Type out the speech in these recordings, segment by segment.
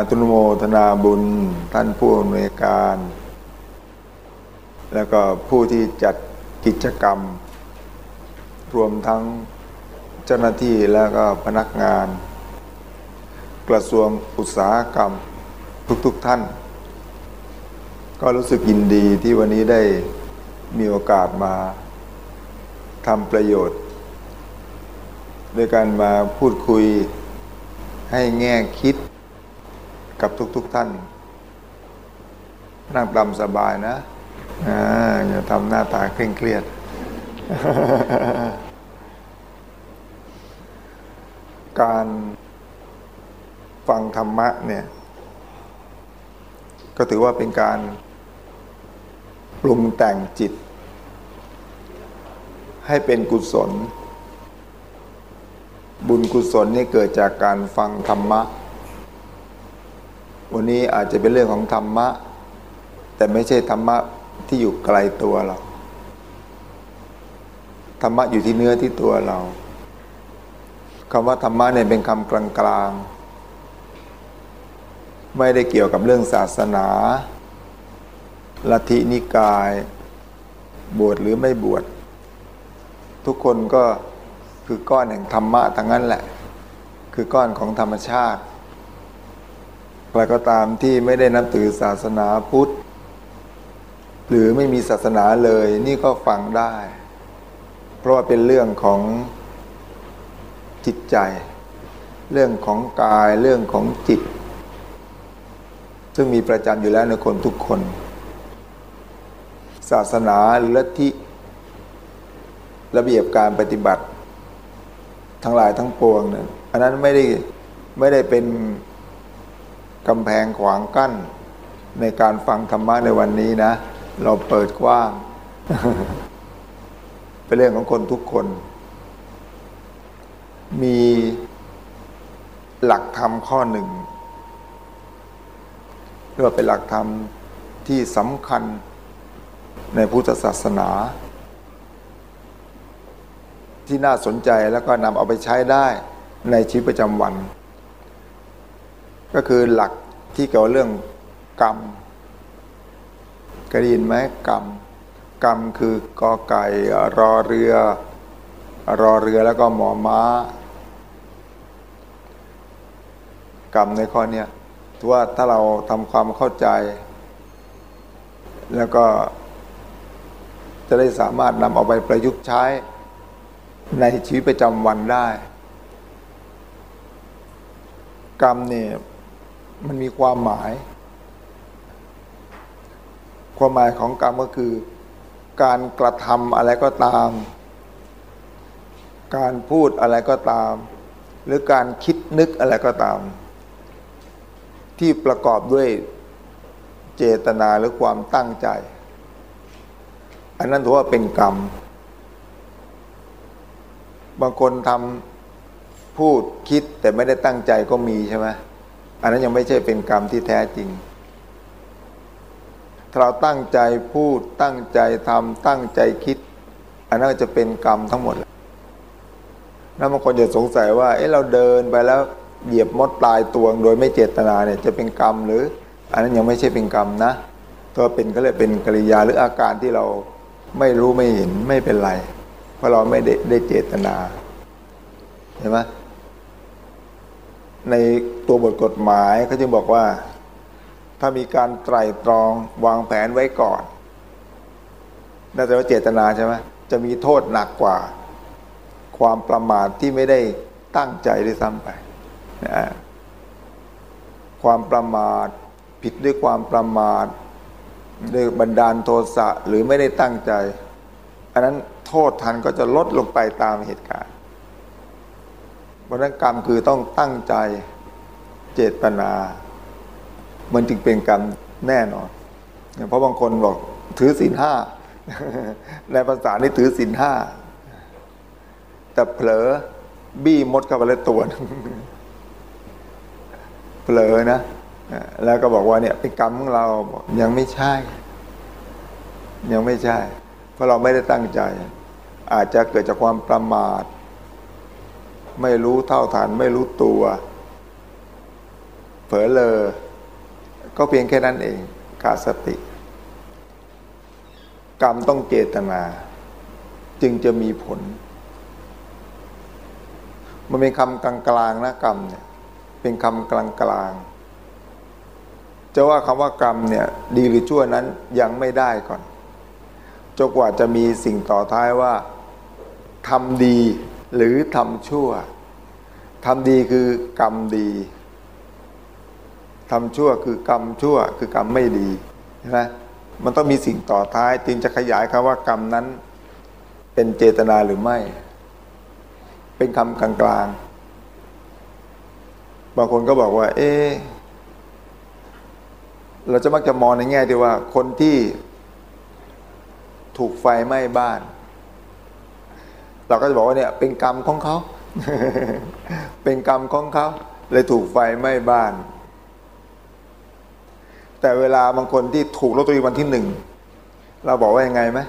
อาตุนโมทนาบุญท่านผู้อำนวยการ แล้วก็ผู้ที่จัดกิจกรรม รวมทั้งเจ้าหน้าที่แล้วก็พนักงาน กระทรวงอุตสาหกรรมทุกๆทท่าน ก็รู้สึกยินดีที่วันนี้ได้มีโอกาสมาทำประโยชน์ด้วยการมาพูดคุยให้แง่คิด กับทุกๆทท่าน นั่งตามสบายนะอย่าทำหน้าตาเคร่งเครียด การฟังธรรมะเนี่ย ก็ถือว่าเป็นการปรุงแต่งจิต ให้เป็นกุศล บุญกุศลนี่เกิดจากการฟังธรรมะันนี้อาจจะเป็นเรื่องของธรรมะ แต่ไม่ใช่ธรรมะที่อยู่ไกลตัวเรา ธรรมะอยู่ที่เนื้อที่ตัวเราคำว่าธรรมะเนี่ยเป็นคำกลางๆ ไม่ได้เกี่ยวกับเรื่องศาสนาลัทธินิกาย บวชหรือไม่บวช ทุกคนก็คือก้อนแห่งธรรมะทั้งนั้นแหละ คือก้อนของธรรมชาติ ใครก็ตามที่ไม่ได้นับถือศาสนาพุทธ หรือไม่มีศาสนาเลยนี่ก็ฟังได้ เพราะว่าเป็นเรื่องของจิตใจ เรื่องของกายเรื่องของจิต ซึ่งมีประจำอยู่แล้วในคนทุกคน ศาสนาหรือลัทธิระเบียบการปฏิบัติ ทั้งหลายทั้งปวงเนี่ยอันนั้นไม่ได้ไม่ได้เป็น กำแพงขวางกั้น ในการฟังธรรมะในวันนี้นะ เราเปิดกว้าง เป็นเรื่องของคนทุกคน มีหลักธรรมข้อหนึ่งเรียกว่าเป็นหลักธรรมที่สำคัญในพุทธศาสนา ที่น่าสนใจแล้วก็นำเอาไปใช้ได้ในชีวิตประจำวัน ก็คือหลักที่เกี่ยวเรื่องกรรมเคยได้ยินไหมกรรม กรรมคือกอไก่รอเรือ รอเรือแล้วก็หมอม้า กรรมในข้อนี้ถือว่าถ้าเราทำความเข้าใจ แล้วก็จะได้สามารถนำเอาไปประยุกต์ใช้ในชีวิตประจำวันได้ กรรมเนี่ย มันมีความหมาย ความหมายของกรรมก็คือ การกระทำอะไรก็ตาม การพูดอะไรก็ตาม หรือการคิดนึกอะไรก็ตาม ที่ประกอบด้วยเจตนาหรือความตั้งใจ อันนั้นถือว่าเป็นกรรม บางคนทำพูดคิดแต่ไม่ได้ตั้งใจก็มีใช่ไหม อันนั้นยังไม่ใช่เป็นกรรมที่แท้จริงถ้าเราตั้งใจพูดตั้งใจทำตั้งใจคิด อันนั้นจะเป็นกรรมทั้งหมดแล้วบางคนจะสงสัยว่า เอ๊ะเราเดินไปแล้วเหยียบมดปลายตวง โดยไม่เจตนาเนี่ยจะเป็นกรรมหรือ อันนั้นยังไม่ใช่เป็นกรรมนะตัวเป็นก็เลยเป็นกริยาหรืออาการที่เราไม่รู้ไม่เห็นไม่เป็นไร เพราะเราไม่ได้ได้เจตนาเห็นไหม ในตัวบทกฎหมายเขาจึงบอกว่า ถ้ามีการไตรตรองวางแผนไว้ก่อนน่าจะว่าเจตนาใช่ไหมจะมีโทษหนักกว่า ความประมาทที่ไม่ได้ตั้งใจด้วยซ้ำไปนะความประมาทผิดด้วยความประมาทด้วยบันดาลโทสะหรือไม่ได้ตั้งใจ อันนั้นโทษทันก็จะลดลงไปตามเหตุการณ์ เพราะนั้นกรรมคือต้องตั้งใจเจตนา มันจึงเป็นกรรมแน่นอน เพราะบางคนบอกถือศีลห้าในภาษานี่ถือศีลห้าแต่เผลอบี้มดเข้าไปแล้วตัวเผลอนะแล้วก็บอกว่าเนี่ยเป็นกรรมของเรายังไม่ใช่ ยังไม่ใช่ เพราะเราไม่ได้ตั้งใจ อาจจะเกิดจากความประมาท ไม่รู้เท่าทันไม่รู้ตัว เผลอเลอ ก็เพียงแค่นั้นเองขาดสติ กรรมต้องเจตนา จึงจะมีผล มันเป็นคำกลางๆนะกรรมเนี่ยเป็นคำกลางๆจะว่าคำว่ากรรมเนี่ย ดีหรือชั่วนั้นยังไม่ได้ก่อนจนกว่าจะมีสิ่งต่อท้ายว่าทำดี หรือทำชั่วทำดีคือกรรมดีทำชั่วคือกรรมชั่วคือกรรมไม่ดีใช่ไหมมันต้องมีสิ่งต่อท้าย จึงจะขยายคำว่ากรรมนั้น เป็นเจตนาหรือไม่ เป็นคำกลางๆบางคนก็บอกว่า เอ๊เราจะมักจะมองในแง่ที่ว่าคนที่ถูกไฟไหม้บ้าน เราก็จะบอกว่าเนี่ยเป็นกรรมของเขา เป็นกรรมของเขาเลยถูกไฟไหม้บ้าน แต่เวลาบางคนที่ถูกลอตเตอรี่วันที่หนึ่งเราบอกว่ายังไงไหม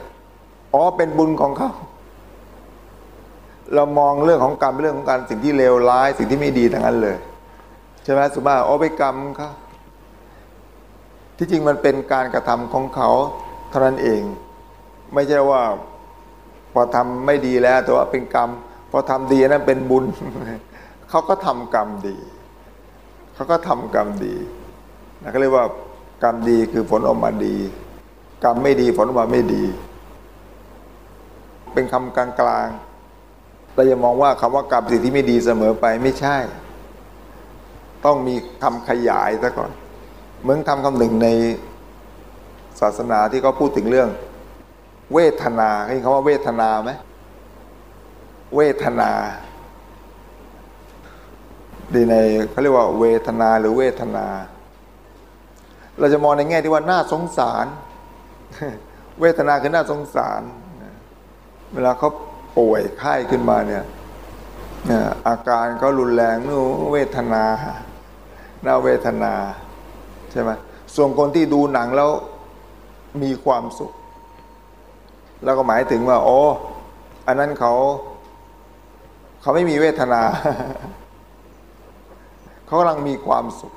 อ๋อเป็นบุญของเขา เรามองเรื่องของกรรมเรื่องของการสิ่งที่เลวร้าย สิ่งที่ไม่ดีทั้งนั้นเลยใช่ไหมสุมาอ๋อไปกรรมเขาที่จริงมันเป็นการกระทำของเขาเท่านั้นเอง ไม่ใช่ว่า พอทำไม่ดีแล้วแต่ว่าเป็นกรรม พอทำดีนั้นเป็นบุญ เขาก็ทำกรรมดี เขาก็ทำกรรมดีนะก็เรียกว่ากรรมดีคือผลออกมาดี กรรมไม่ดีผลออกมาไม่ดี เป็นคำกลางๆเราจะมองว่าคำว่ากรรมสิ่งที่ไม่ดีเสมอไปไม่ใช่ ต้องมีคำขยายซะก่อน เหมือนคำคำหนึ่งในศาสนาที่เขาพูดถึงเรื่อง เวทนาเห็นคำว่าเวทนาไหมเวทนาดีในเขาเรียกว่าเวทนาหรือเวทนา เราจะมองในแง่ที่ว่าน่าสงสาร เวทนาคือน่าสงสาร เวลาเขาป่วยไข้ขึ้นมาเนี่ยอาการก็รุนแรงนู่เวทนาน่าเวทนาใช่ไหมส่วนคนที่ดูหนังแล้วมีความสุข แล้วก็หมายถึงว่า โอ้อันนั้นเขา เขาไม่มีเวทนา เขากำลังมีความสุข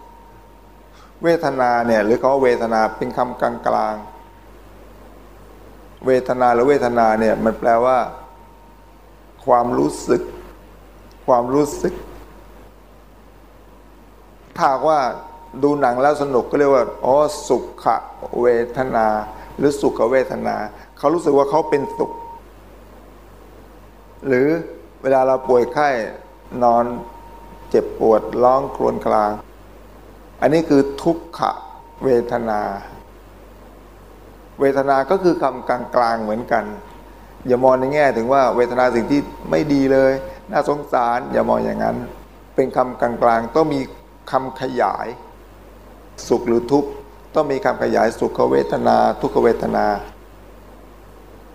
เวทนาเนี่ย หรือเขาเวทนาเป็นคำกลางกลางเวทนาหรือเวทนาเนี่ย มันแปลว่า ความรู้สึก ความรู้สึกถ้าว่าดูหนังแล้วสนุกก็เรียกว่าอ๋อสุขเวทนา หรือสุขเวทนา เขารู้สึกว่าเขาเป็นสุข หรือเวลาเราป่วยไข้นอนเจ็บปวดร้องครวญคราง อันนี้คือทุกขเวทนา เวทนาก็คือคำกลางๆเหมือนกัน อย่ามองในแง่ถึงว่าเวทนาสิ่งที่ไม่ดีเลย น่าสงสาร อย่ามองอย่างนั้น เป็นคำกลางๆต้องมีคำขยาย สุขหรือทุกข์ต้องมีคำขยายสุขเวทนา ทุกขเวทนา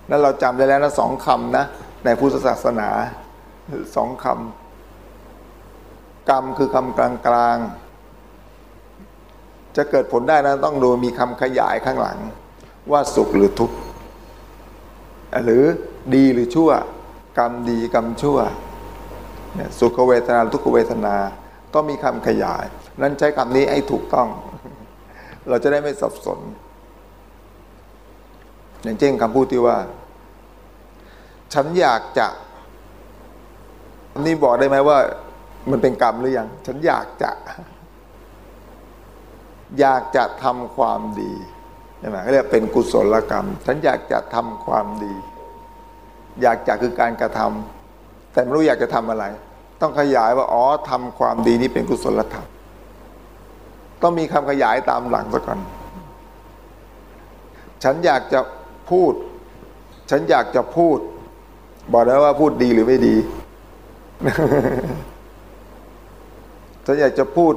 นั้นเราจำได้แล้วนะสองคำนะ ในพุทธศาสนาสองคำกรรมคือคำกลางๆ จะเกิดผลได้นะต้องดูมีคำขยายข้างหลัง ว่าสุขหรือทุกข์หรือดีหรือชั่ว กรรมดีกรรมชั่วสุขเวทนาทุกขเวทนาต้องมีคำขยาย นั้นใช้คำนี้ให้ถูกต้อง เราจะได้ไม่สับสน อย่างเช่นคำพูดที่ว่า ฉันอยากจะ นี่บอกได้ไหมว่า มันเป็นกรรมหรือยัง ฉันอยากจะ อยากจะทำความดีใช่ไหมเขาเรียกเป็นกุศลกรรม ฉันอยากจะทำความดี อยากจะคือการกระทำแต่ไม่รู้อยากจะทำอะไร ต้องขยายว่าอ๋อทำความดีนี้เป็นกุศลธรรมต้องมีคำขยายตามหลังซะก่อนฉันอยากจะพูด ฉันอยากจะพูด บอกแล้วว่าพูดดีหรือไม่ดีฉันอยากจะพูด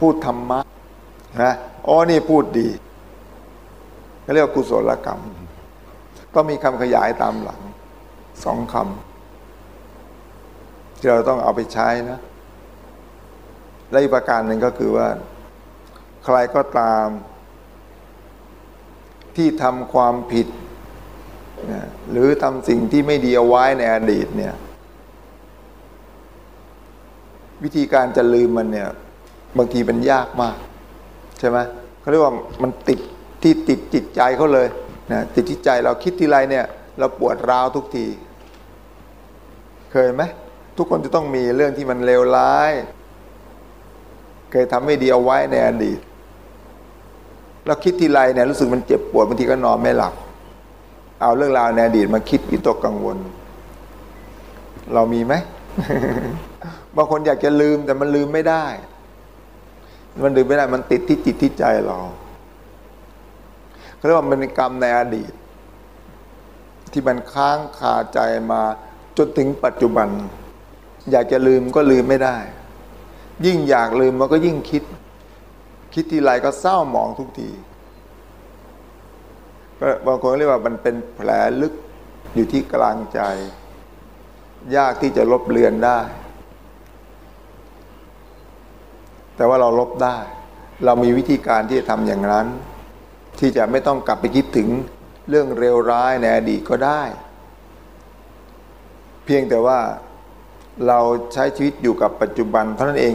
พูดธรรมะนะอ๋อนี่พูดดีเขาเรียกว่ากุศลกรรมก็มีคำขยายตามหลังสองคำที่เราต้องเอาไปใช้นะ และอีกประการหนึ่งก็คือว่า ใครก็ตาม ที่ทำความผิด หรือทำสิ่งที่ไม่ดีเอาไว้ในอดีตเนี่ยวิธีการจะลืมมันเนี่ยบางทีมันยากมาก ใช่ไหมเขาเรียกว่ามันติดที่ติดจิตใจเขาเลยนะติดที่ใจเราคิดทีไรเนี่ยเราปวดร้าวทุกที เคยไหมทุกคนจะต้องมีเรื่องที่มันเลวร้าย เคยทำไม่ดีเอาไว้ในอดีตเราคิดทีไรเนี่ยรู้สึกมันเจ็บปวดบางทีก็นอนไม่หลับ เอาเรื่องราวในอดีตมาคิดวิตกกังวล เรามีไหมบางคนอยากจะลืมแต่มันลืมไม่ได้ มันลืมไม่ได้ มันติดที่จิตที่ใจเราเขาเรียกว่ามันเป็นกรรมในอดีต ที่มันค้างคาใจมาจนถึงปัจจุบัน อยากจะลืมก็ลืมไม่ได้ ยิ่งอยากลืมมันก็ยิ่งคิด คิดทีไรก็เศร้าหมองทุกที ก็บางคนเรียกว่ามันเป็นแผลลึกอยู่ที่กลางใจ ยากที่จะลบเลือนได้ แต่ว่าเราลบได้ เรามีวิธีการที่จะทำอย่างนั้น ที่จะไม่ต้องกลับไปคิดถึงเรื่องเร็วร้ายในอดีตก็ได้ เพียงแต่ว่าเราใช้ชีวิตอยู่กับปัจจุบันเท่านั้นเอง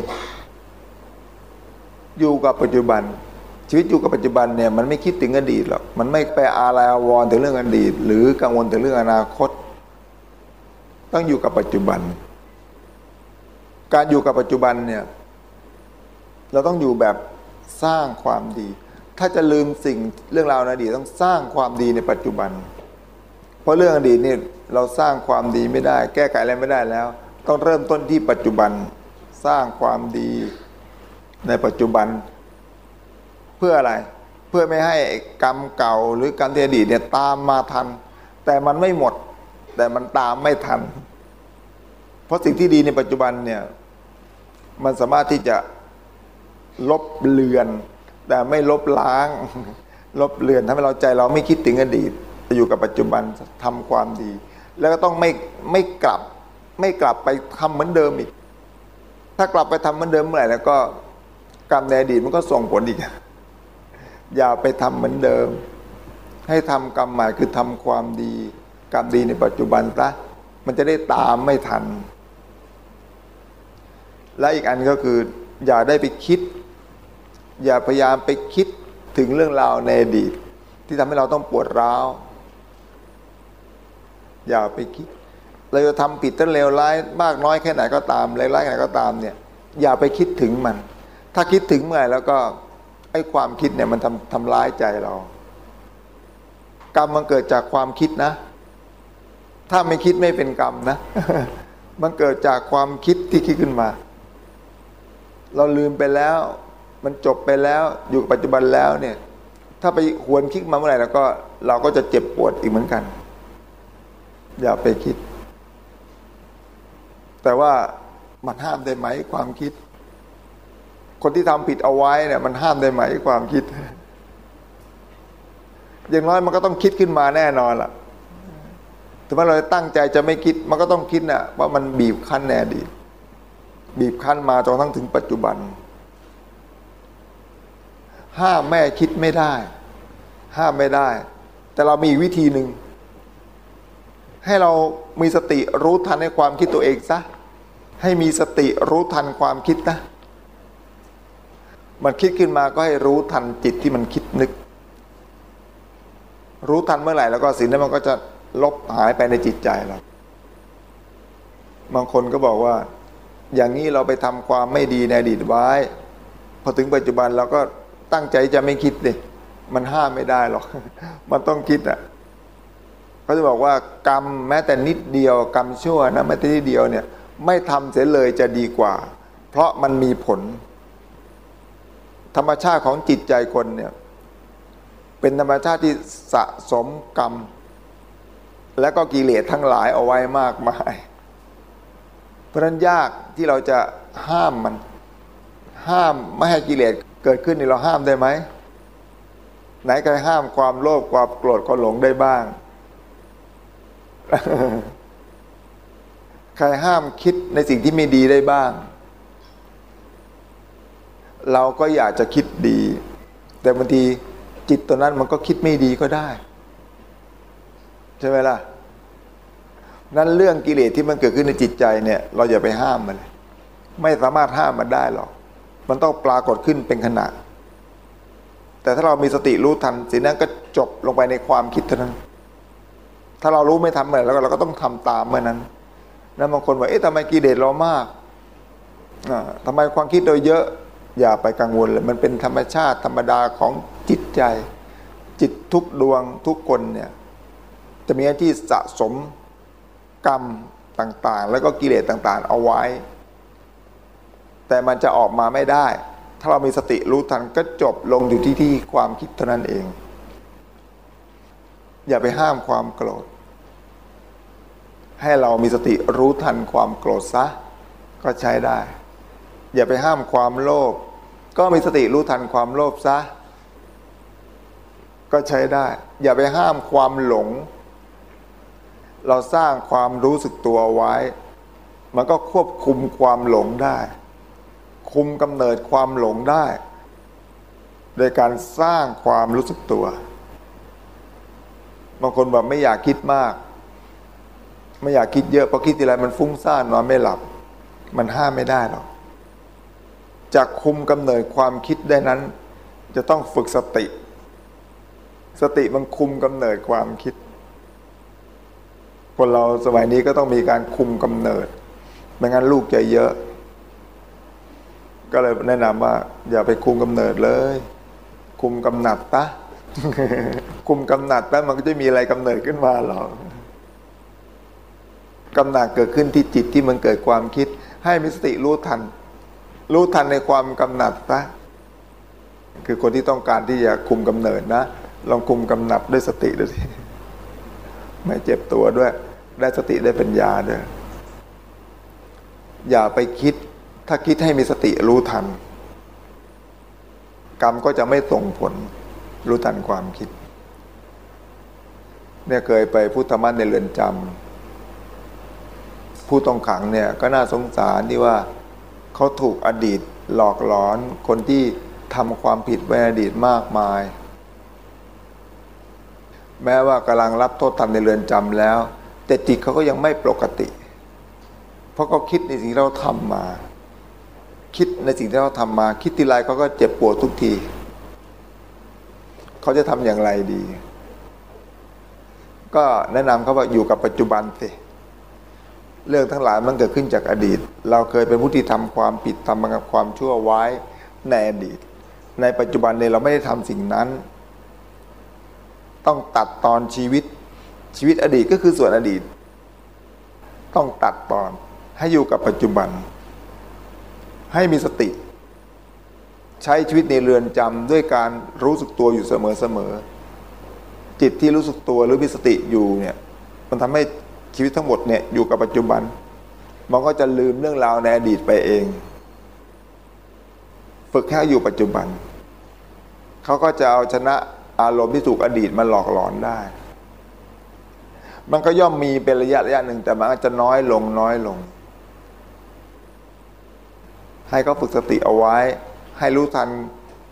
อยู่กับปัจจุบัน ชีวิตอยู่กับปัจจุบันเนี่ยมันไม่คิดถึงอดีตหรอกมันไม่ไปอาลัยอาวรณ์ถึงเรื่องอดีต หรือกังวลถึงเรื่องอนาคต ต้องอยู่กับปัจจุบัน การอยู่กับปัจจุบันเนี่ยเราต้องอยู่แบบสร้างความดี ถ้าจะลืมสิ่งเรื่องราวในอดีตต้องสร้างความดีในปัจจุบัน เพราะเรื่องอดีตนี่เราสร้างความดีไม่ได้ แก้ไขอะไรไม่ได้แล้ว ต้องเริ่มต้นที่ปัจจุบันสร้างความดีในปัจจุบัน เพื่ออะไร เพื่อไม่ให้กรรมเก่าหรือกรรมที่อดีตเนี่ยตามมาทัน แต่มันไม่หมด แต่มันตามไม่ทัน เพราะสิ่งที่ดีในปัจจุบันเนี่ยมันสามารถที่จะลบเลือน แต่ไม่ลบล้าง ลบเลือนทำให้เราใจเราไม่คิดถึงอดีตอยู่กับปัจจุบันทำความดี แล้วก็ต้องไม่ไม่กลับ ไม่กลับไปทำเหมือนเดิมอีก ถ้ากลับไปทำเหมือนเดิมเมื่อไหร่แล้วก็กรรมในอดีตมันก็ส่งผลอีก อย่าไปทำเหมือนเดิม ให้ทำกรรมใหม่คือทำความดีกรรมดีในปัจจุบันซะมันจะได้ตามไม่ทัน และอีกอันก็คือ อย่าได้ไปคิด อย่าพยายามไปคิดถึงเรื่องราวในอดีต ที่ทำให้เราต้องปวดร้าว อย่าไปคิด เราจะทำผิดตั้งเลวร้าย มากน้อยแค่ไหนก็ตามเลวร้ายแค่ไหนก็ตามเนี่ย อย่าไปคิดถึงมัน ถ้าคิดถึงเมื่อไหร่แล้วก็ อ้ความคิดเนี่ยมันทำทำร้ายใจเรา กรรมมันเกิดจากความคิดนะ ถ้าไม่คิดไม่เป็นกรรมนะ มันเกิดจากความคิดที่คิดขึ้นมา เราลืมไปแล้ว มันจบไปแล้วอยู่ปัจจุบันแล้วเนี่ย ถ้าไปหวนคิดมาเมื่อไหร่แล้วก็ เราก็จะเจ็บปวดอีกเหมือนกัน อย่าไปคิด แต่ว่ามันห้ามได้ไหมความคิด คนที่ทำผิดเอาไว้เนี่ยมันห้ามได้ไหมความคิด อย่างน้อยมันก็ต้องคิดขึ้นมาแน่นอนล่ะถึงแม้เราตั้งใจจะไม่คิดมันก็ต้องคิดนะ่ะว่ามันบีบคั้นแน่ดี บีบคั้นมาจนทั้งถึงปัจจุบัน ห้ามแม่คิดไม่ได้ ห้ามไม่ได้ แต่เรามีวิธีหนึ่งให้เรามีสติรู้ทันในความคิดตัวเองซะให้มีสติรู้ทันความคิดนะ มันคิดขึ้นมาก็ให้รู้ทันจิตที่มันคิดนึก รู้ทันเมื่อไหร่แล้วก็สิ่งนั้นมันก็จะลบหายไปในจิตใจเรา บางคนก็บอกว่า อย่างนี้เราไปทำความไม่ดีในอดีตไว้ พอถึงปัจจุบันเราก็ตั้งใจจะไม่คิดเลยมันห้ามไม่ได้หรอก มันต้องคิดอะเขาจะบอกว่ากรรมแม้แต่นิดเดียวกรรมชั่วนะแม้แต่นิดเดียวเนี่ยไม่ทำเสียเลยจะดีกว่า เพราะมันมีผล ธรรมชาติของจิตใจคนเนี่ยเป็นธรรมชาติที่สะสมกรรม และก็กิเลสทั้งหลายเอาไว้มากมาย เพราะนั้นยากที่เราจะห้ามมัน ห้ามไม่ให้กิเลสเกิดขึ้นนี่เราห้ามได้ไหมไหนใครห้ามความโลภความโกรธความหลงได้บ้าง ใครห้ามคิดในสิ่งที่ไม่ดีได้บ้าง เราก็อยากจะคิดดี แต่บางทีจิตตัวนั้นมันก็คิดไม่ดีก็ได้ ใช่ไหมล่ะ นั้นเรื่องกิเลสที่มันเกิดขึ้นในจิตใจเนี่ย เราอย่าไปห้ามมันเลยไม่สามารถห้ามมันได้หรอก มันต้องปรากฏขึ้นเป็นขณะ แต่ถ้าเรามีสติรู้ทันสิ่งนั้นก็จบลงไปในความคิดเท่านั้น ถ้าเรารู้ไม่ทำเมื่อไรแล้วเราก็ต้องทำตามเมื่อนั้นแล้วบางคนบอกเอ๊ะทำไมกิเลสเรามากอ่าทำไมความคิดเราเยอะ อย่าไปกังวลเลยมันเป็นธรรมชาติธรรมดาของจิตใจ จิตทุกดวงทุกคนเนี่ยจะมีหน้าที่สะสมกรรมต่างๆ แล้วก็กิเลสต่างๆ เอาไว้ แต่มันจะออกมาไม่ได้ ถ้าเรามีสติรู้ทันก็จบลงอยู่ที่ที่ความคิดเท่านั้นเอง อย่าไปห้ามความโกรธ ให้เรามีสติรู้ทันความโกรธซะก็ใช้ได้ อย่าไปห้ามความโลภ ก็มีสติรู้ทันความโลภซะ ก็ใช้ได้ อย่าไปห้ามความหลง เราสร้างความรู้สึกตัวไว้ มันก็ควบคุมความหลงได้ คุมกำเนิดความหลงได้ โดยการสร้างความรู้สึกตัว บางคนแบบไม่อยากคิดมาก ไม่อยากคิดเยอะเพราะคิดทีไรมันฟุ้งซ่านนอนไม่หลับ มันห้ามไม่ได้หรอก จะคุมกำเนิดความคิดได้นั้น จะต้องฝึกสติ สติมันคุมกำเนิดความคิด คนเราสมัยนี้ก็ต้องมีการคุมกำเนิดไม่งั้นลูกจะเยอะ ก็เลยแนะนำว่า อย่าไปคุมกำเนิดเลย คุมกำหนัดตะคุมกำหนัดแล้วมันก็จะมีอะไรกำเนิดขึ้นมาหรอกกำหนัดเกิดขึ้นที่จิตที่มันเกิดความคิด ให้มีสติรู้ทัน รู้ทันในความกำหนัดตะคือคนที่ต้องการที่จะคุมกำเนิดนะ ลองคุมกำหนัดด้วยสติดูสิไม่เจ็บตัวด้วย ได้สติได้ปัญญาด้วยอย่าไปคิด ถ้าคิดให้มีสติรู้ทัน กรรมก็จะไม่ส่งผล รู้ทันความคิด เนี่ยเคยไปพุทธมันในเรือนจำผู้ต้องขังเนี่ยก็น่าสงสารที่ว่า เขาถูกอดีตหลอกหลอนคนที่ทำความผิดไว้อดีตมากมาย แม้ว่ากำลังรับโทษทำในเรือนจำแล้ว แต่จิตเขาก็ยังไม่ปกติ เพราะเขาคิดในสิ่งที่เราทำมา คิดในสิ่งที่เราทำมา คิดทีไรเขาก็เจ็บปวดทุกทีเขาจะทำอย่างไรดี ก็แนะนำเขาว่าอยู่กับปัจจุบันสิ เรื่องทั้งหลายมันเกิดขึ้นจากอดีต เราเคยเป็นผู้ที่ทำความผิดทำความชั่วไว้ในอดีต ในปัจจุบันเนี่ยเราไม่ได้ทำสิ่งนั้น ต้องตัดตอนชีวิตชีวิตอดีตก็คือส่วนอดีต ต้องตัดตอนให้อยู่กับปัจจุบัน ให้มีสติ ใช้ชีวิตในเรือนจำด้วยการรู้สึกตัวอยู่เสมอๆจิตที่รู้สึกตัวหรือมีสติอยู่เนี่ย มันทำให้ ชีวิตทั้งหมดเนี่ยอยู่กับปัจจุบัน มันก็จะลืมเรื่องราวในอดีตไปเอง ฝึกแค่อยู่ปัจจุบัน เขาก็จะเอาชนะอารมณ์ที่ถูกอดีตมาหลอกหลอนได้ มันก็ย่อมมีเป็นระยะระยะหนึ่งแต่มันจะน้อยลงน้อยลง ให้เขาฝึกสติเอาไว้ ให้รู้ทัน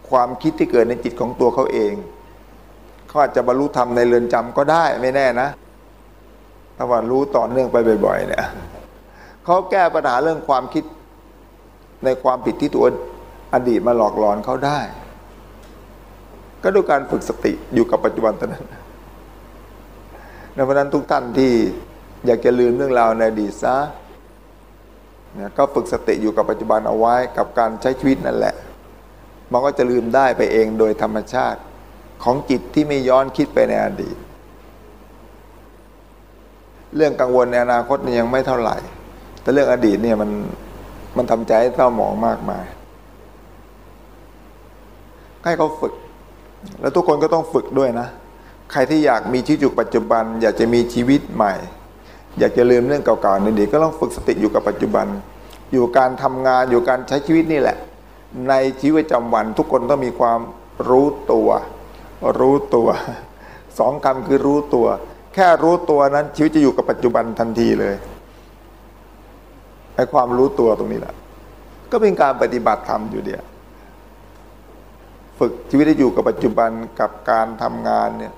ความคิดที่เกิดในจิตของตัวเขาเอง เขาอาจจะบรรลุธรรมในเรือนจำก็ได้ไม่แน่นะ ถ้าว่ารู้ต่อเนื่องไปบ่อย ๆ เนี่ยเขาแก้ปัญหาเรื่องความคิดในความผิดที่ตัวอดีตมาหลอกหลอนเขาได้ ก็ด้วยการฝึกสติอยู่กับปัจจุบันเท่านั้นในเพราะนั้นทุกท่านที่อยากจะลืมเรื่องราวในอดีตซะนะก็ฝึกสติอยู่กับปัจจุบันเอาไว้กับการใช้ชีวิตนั่นแหละ มันก็จะลืมได้ไปเองโดยธรรมชาติของจิตที่ไม่ย้อนคิดไปในอดีต เรื่องกังวลในอนาคตนี่ยังไม่เท่าไหร่ แต่เรื่องอดีตเนี่ยมันมันทำใจให้เศร้าหมองมากมายให้เขาฝึก แล้วทุกคนก็ต้องฝึกด้วยนะ ใครที่อยากมีชีวิตอยู่ปัจจุบัน อยากจะมีชีวิตใหม่ อยากจะลืมเรื่องเก่าๆในอดีตก็ต้องฝึกสติอยู่กับปัจจุบัน อยู่การทำงานอยู่การใช้ชีวิตนี่แหละ ในชีวิตประจำวัน ทุกคนต้องมีความรู้ตัว รู้ตัวสองคำคือรู้ตัว แค่รู้ตัวนั้น ชีวิตจะอยู่กับปัจจุบันทันทีเลยไอ้ความรู้ตัวตรงนี้แหละก็เป็นการปฏิบัติธรรมอยู่เดียวฝึกชีวิตให้อยู่กับปัจจุบันกับการทำงานเนี่ย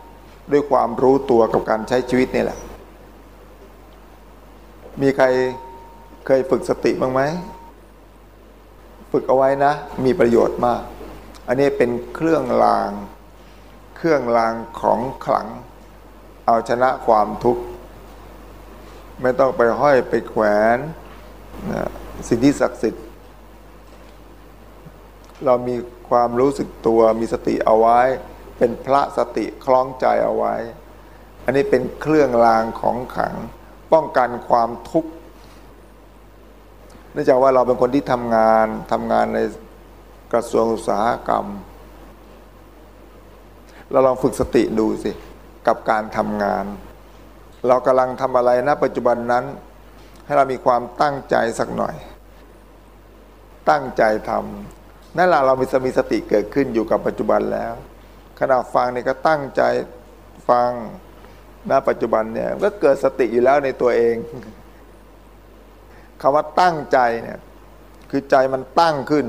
ด้วยความรู้ตัวกับการใช้ชีวิตนี่แหละ มีใครเคยฝึกสติบ้างไหม ฝึกเอาไว้นะ มีประโยชน์มาก อันนี้เป็นเครื่องราง เครื่องรางของขลัง เอาชนะความทุกข์ ไม่ต้องไปห้อยไปแขวนนะสิ่งที่ศักดิ์สิทธิ์ เรามีความรู้สึกตัวมีสติเอาไว้ เป็นพระสติคล้องใจเอาไว้ อันนี้เป็นเครื่องรางของขัง ป้องกันความทุกข์เนื่องจากว่าเราเป็นคนที่ทำงานทำงานในกระทรวงอุตสาหกรรม เราลองฝึกสติดูสิ กับการทำงาน เรากำลังทำอะไรณปัจจุบันนั้น ให้เรามีความตั้งใจสักหน่อย ตั้งใจทำนั่นแหละเรามีสมีสติเกิดขึ้นอยู่กับปัจจุบันแล้วขณะฟังเนี่ยก็ตั้งใจฟังณปัจจุบันเนี่ยก็เกิดสติอยู่แล้วในตัวเองคำว่าตั้งใจเนี่ยคือใจมันตั้งขึ้น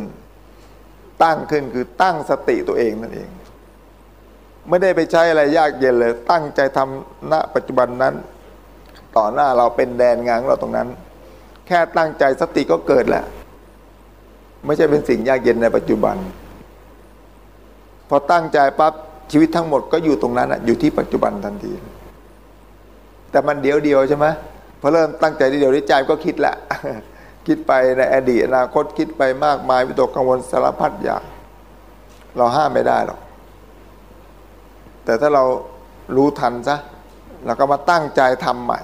ตั้งขึ้นคือตั้งสติตัวเองนั่นเอง ไม่ได้ไปใช้อะไรยากเย็นเลย ตั้งใจทำณปัจจุบันนั้น ต่อหน้าเราเป็นแดนงานเราตรงนั้น แค่ตั้งใจสติก็เกิดแล้ว ไม่ใช่เป็นสิ่งยากเย็นในปัจจุบัน พอตั้งใจปั๊บชีวิตทั้งหมดก็อยู่ตรงนั้นอะอยู่ที่ปัจจุบันทันที แต่มันเดียวเดียวใช่ไหมพอเริ่มตั้งใจเดียวใจก็คิดละคิดไปในอดีตอนาคตคิดไปมากมายวิตกกังวลสารพัดอย่าง เราห้ามไม่ได้หรอก แต่ถ้าเรารู้ทันซะเราก็มาตั้งใจทำใหม่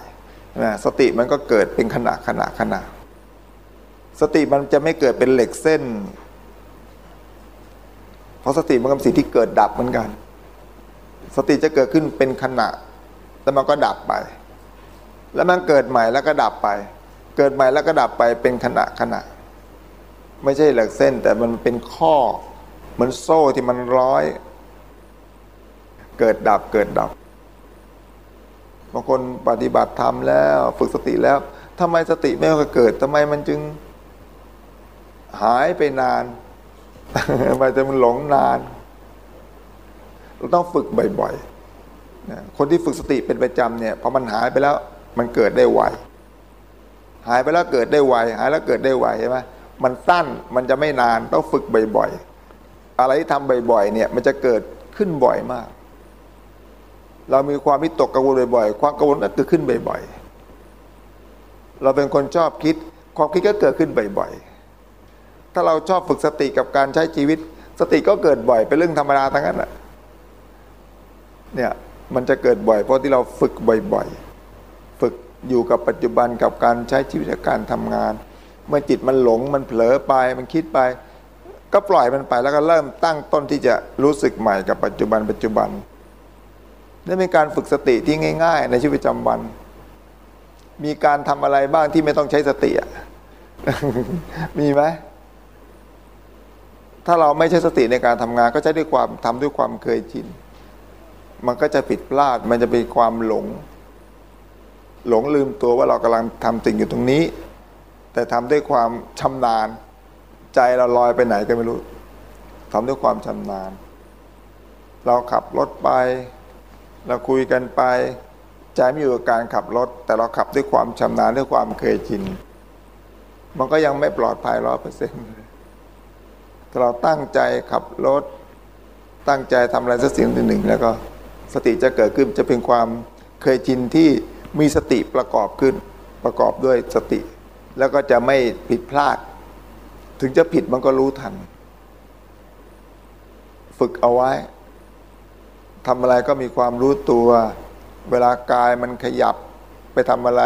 นะสติมันก็เกิดเป็นขณะขณะขณะ สติมันจะไม่เกิดเป็นเหล็กเส้น เพราะสติมันเป็นสิ่งที่เกิดดับเหมือนกัน สติจะเกิดขึ้นเป็นขณะ แล้วมันก็ดับไป แล้วมันเกิดใหม่แล้วก็ดับไป เกิดใหม่แล้วก็ดับไปเป็นขณะขณะ ไม่ใช่เหล็กเส้น แต่มันเป็นข้อเหมือนโซ่ที่มันร้อย เกิดดับเกิดดับบางคนปฏิบัติธรรมแล้วฝึกสติแล้วทำไมสติไม่ค่อยเกิดทำไมมันจึงหายไปนานทำไมจะมันหลงนาน เราต้องฝึกบ่อยๆคนที่ฝึกสติเป็นประจำเนี่ยพอมันหายไปแล้วมันเกิดได้ไวหายไปแล้วเกิดได้ไวหายแล้วเกิดได้ไวใช่ไหมมันสั้นมันจะไม่นานต้องฝึกบ่อยๆอะไรที่ทำบ่อยๆเนี่ยมันจะเกิดขึ้นบ่อยมาก เรามีความวิตกกังวลบ่อยๆ ความกังวลก็เกิดขึ้นบ่อยๆ เราเป็นคนชอบคิด ความคิดก็เกิดขึ้นบ่อยๆ ถ้าเราชอบฝึกสติกับการใช้ชีวิต สติก็เกิดบ่อยเป็นเรื่องธรรมดาทั้งนั้นแหะเนี่ยมันจะเกิดบ่อย เพราะที่เราฝึกบ่อยๆ ฝึกอยู่กับปัจจุบันกับการใช้ชีวิตการทำงาน เมื่อจิตมันหลงมันเผลอไปมันคิดไป ก็ปล่อยมันไปแล้วก็เริ่มตั้งต้นที่จะรู้สึกใหม่กับปัจจุบันปัจจุบัน นี่เป็นการฝึกสติที่ง่าย ๆ ในชีวิตประจำวัน มีการทำอะไรบ้างที่ไม่ต้องใช้สติมีไหมถ้าเราไม่ใช้สติในการทำงาน ก็ใช้ด้วยความทำด้วยความเคยชินมันก็จะผิดพลาด มันจะเป็นความหลง หลงลืมตัวว่าเรากำลังทำสิ่งอยู่ตรงนี้ แต่ทำด้วยความชำนาญ ใจเราลอยไปไหนก็ไม่รู้ทำด้วยความชำนาญ เราขับรถไป เราคุยกันไปใจไม่อยู่กับการขับรถ แต่เราขับด้วยความชำนาญด้วยความเคยชิน มันก็ยังไม่ปลอดภัยร้อยเปอร์เซ็นต์ถ้าเราตั้งใจขับรถ ตั้งใจทำอะไรสักสิ่งหนึ่ง แล้วก็สติจะเกิดขึ้นจะเป็นความเคยชินที่มีสติประกอบขึ้นประกอบด้วยสติ แล้วก็จะไม่ผิดพลาด ถึงจะผิดมันก็รู้ทัน ฝึกเอาไว้ ทำอะไรก็มีความรู้ตัว เวลากายมันขยับไปทำอะไร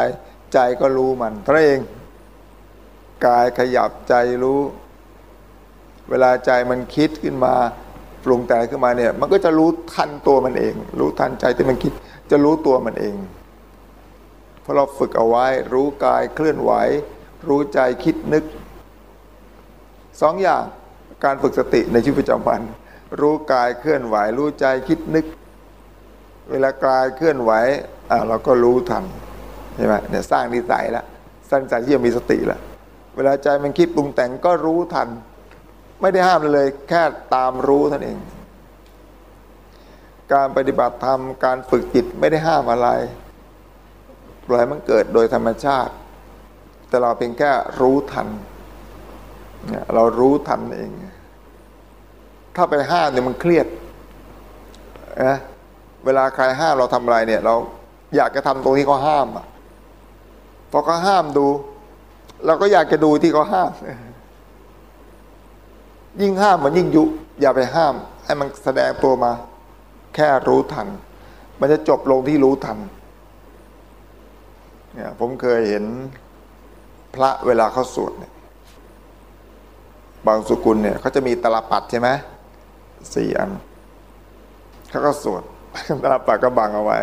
ใจก็รู้มันเท่านั้นเองกายขยับใจรู้ เวลาใจมันคิดขึ้นมาปรุงแต่งขึ้นมาเนี่ยมันก็จะรู้ทันตัวมันเอง รู้ทันใจที่มันคิด จะรู้ตัวมันเองเพราะเราฝึกเอาไว้ รู้กายเคลื่อนไหว รู้ใจคิดนึกสองอย่างการฝึกสติในชีวิตประจำวัน รู้กายเคลื่อนไหว รู้ใจคิดนึก เวลากายเคลื่อนไหวอ่าเราก็รู้ทันใช่ไหมเนี่ยสร้างนิสัยแล้วสร้างใจที่จะมีสติแล้วเวลาใจมันคิดปรุงแต่งก็รู้ทัน ไม่ได้ห้ามเลย แค่ตามรู้ท่านเอง การปฏิบัติธรรมการฝึกจิตไม่ได้ห้ามอะไรปล่อยมันเกิดโดยธรรมชาติ แต่เราเพียงแค่รู้ทันเนี่ยเรารู้ทันเอง ถ้าไปห้ามเนี่ยมันเครียดนะเวลาใครห้ามเราทำอะไรเนี่ย เราอยากจะทำตรงที่เขาห้ามอะพอเขาห้ามดู เราก็อยากจะดูที่เขาห้าม ยิ่งห้ามมันยิ่งยุ อย่าไปห้าม ให้มันแสดงตัวมา แค่รู้ทัน มันจะจบลงที่รู้ทันเนี่ยผมเคยเห็นพระเวลาเขาสวดเนี่ยบางสุกุลเนี่ยเขาจะมีตลปัดใช่ไหม สี่อันเขาก็สวดตลปัดก็บังเอาไว้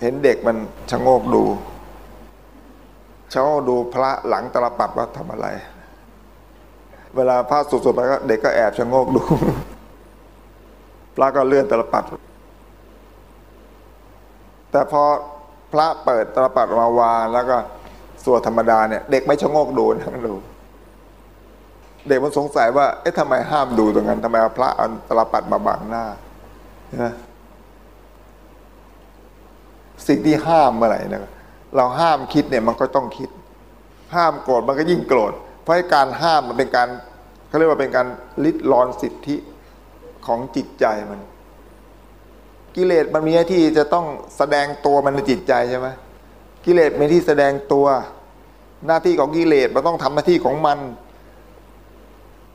เห็นเด็กมันชะโงกดูชะโงกดูพระหลังตลปัดว่าทำอะไร เวลาพระสวดๆไปก็เด็กก็แอบชะโงกดู พระก็เลื่อนตลปัด แต่พอพระเปิดตลปัดมาวาแล้วก็สวดธรรมดาเนี่ย เด็กไม่ชะโงกดูนะดู เด็กมันสงสัยว่า เอ๊ะทำไมห้ามดูตรงนั้นทำไมเอาพระเอาตลปัดมาบังหน้านะสิ่งที่ห้ามเมื่อไหร่นะเราห้ามคิดเนี่ยมันก็ต้องคิด ห้ามโกรธมันก็ยิ่งโกรธ เพราะการห้ามมันเป็นการเขาเรียกว่าเป็นการลิดรอนสิทธิของจิตใจมัน กิเลสมันมีหน้าที่จะต้องแสดงตัวมันในจิตใจใช่ไหมกิเลสมีที่แสดงตัว หน้าที่ของกิเลสมันต้องทำหน้าที่ของมัน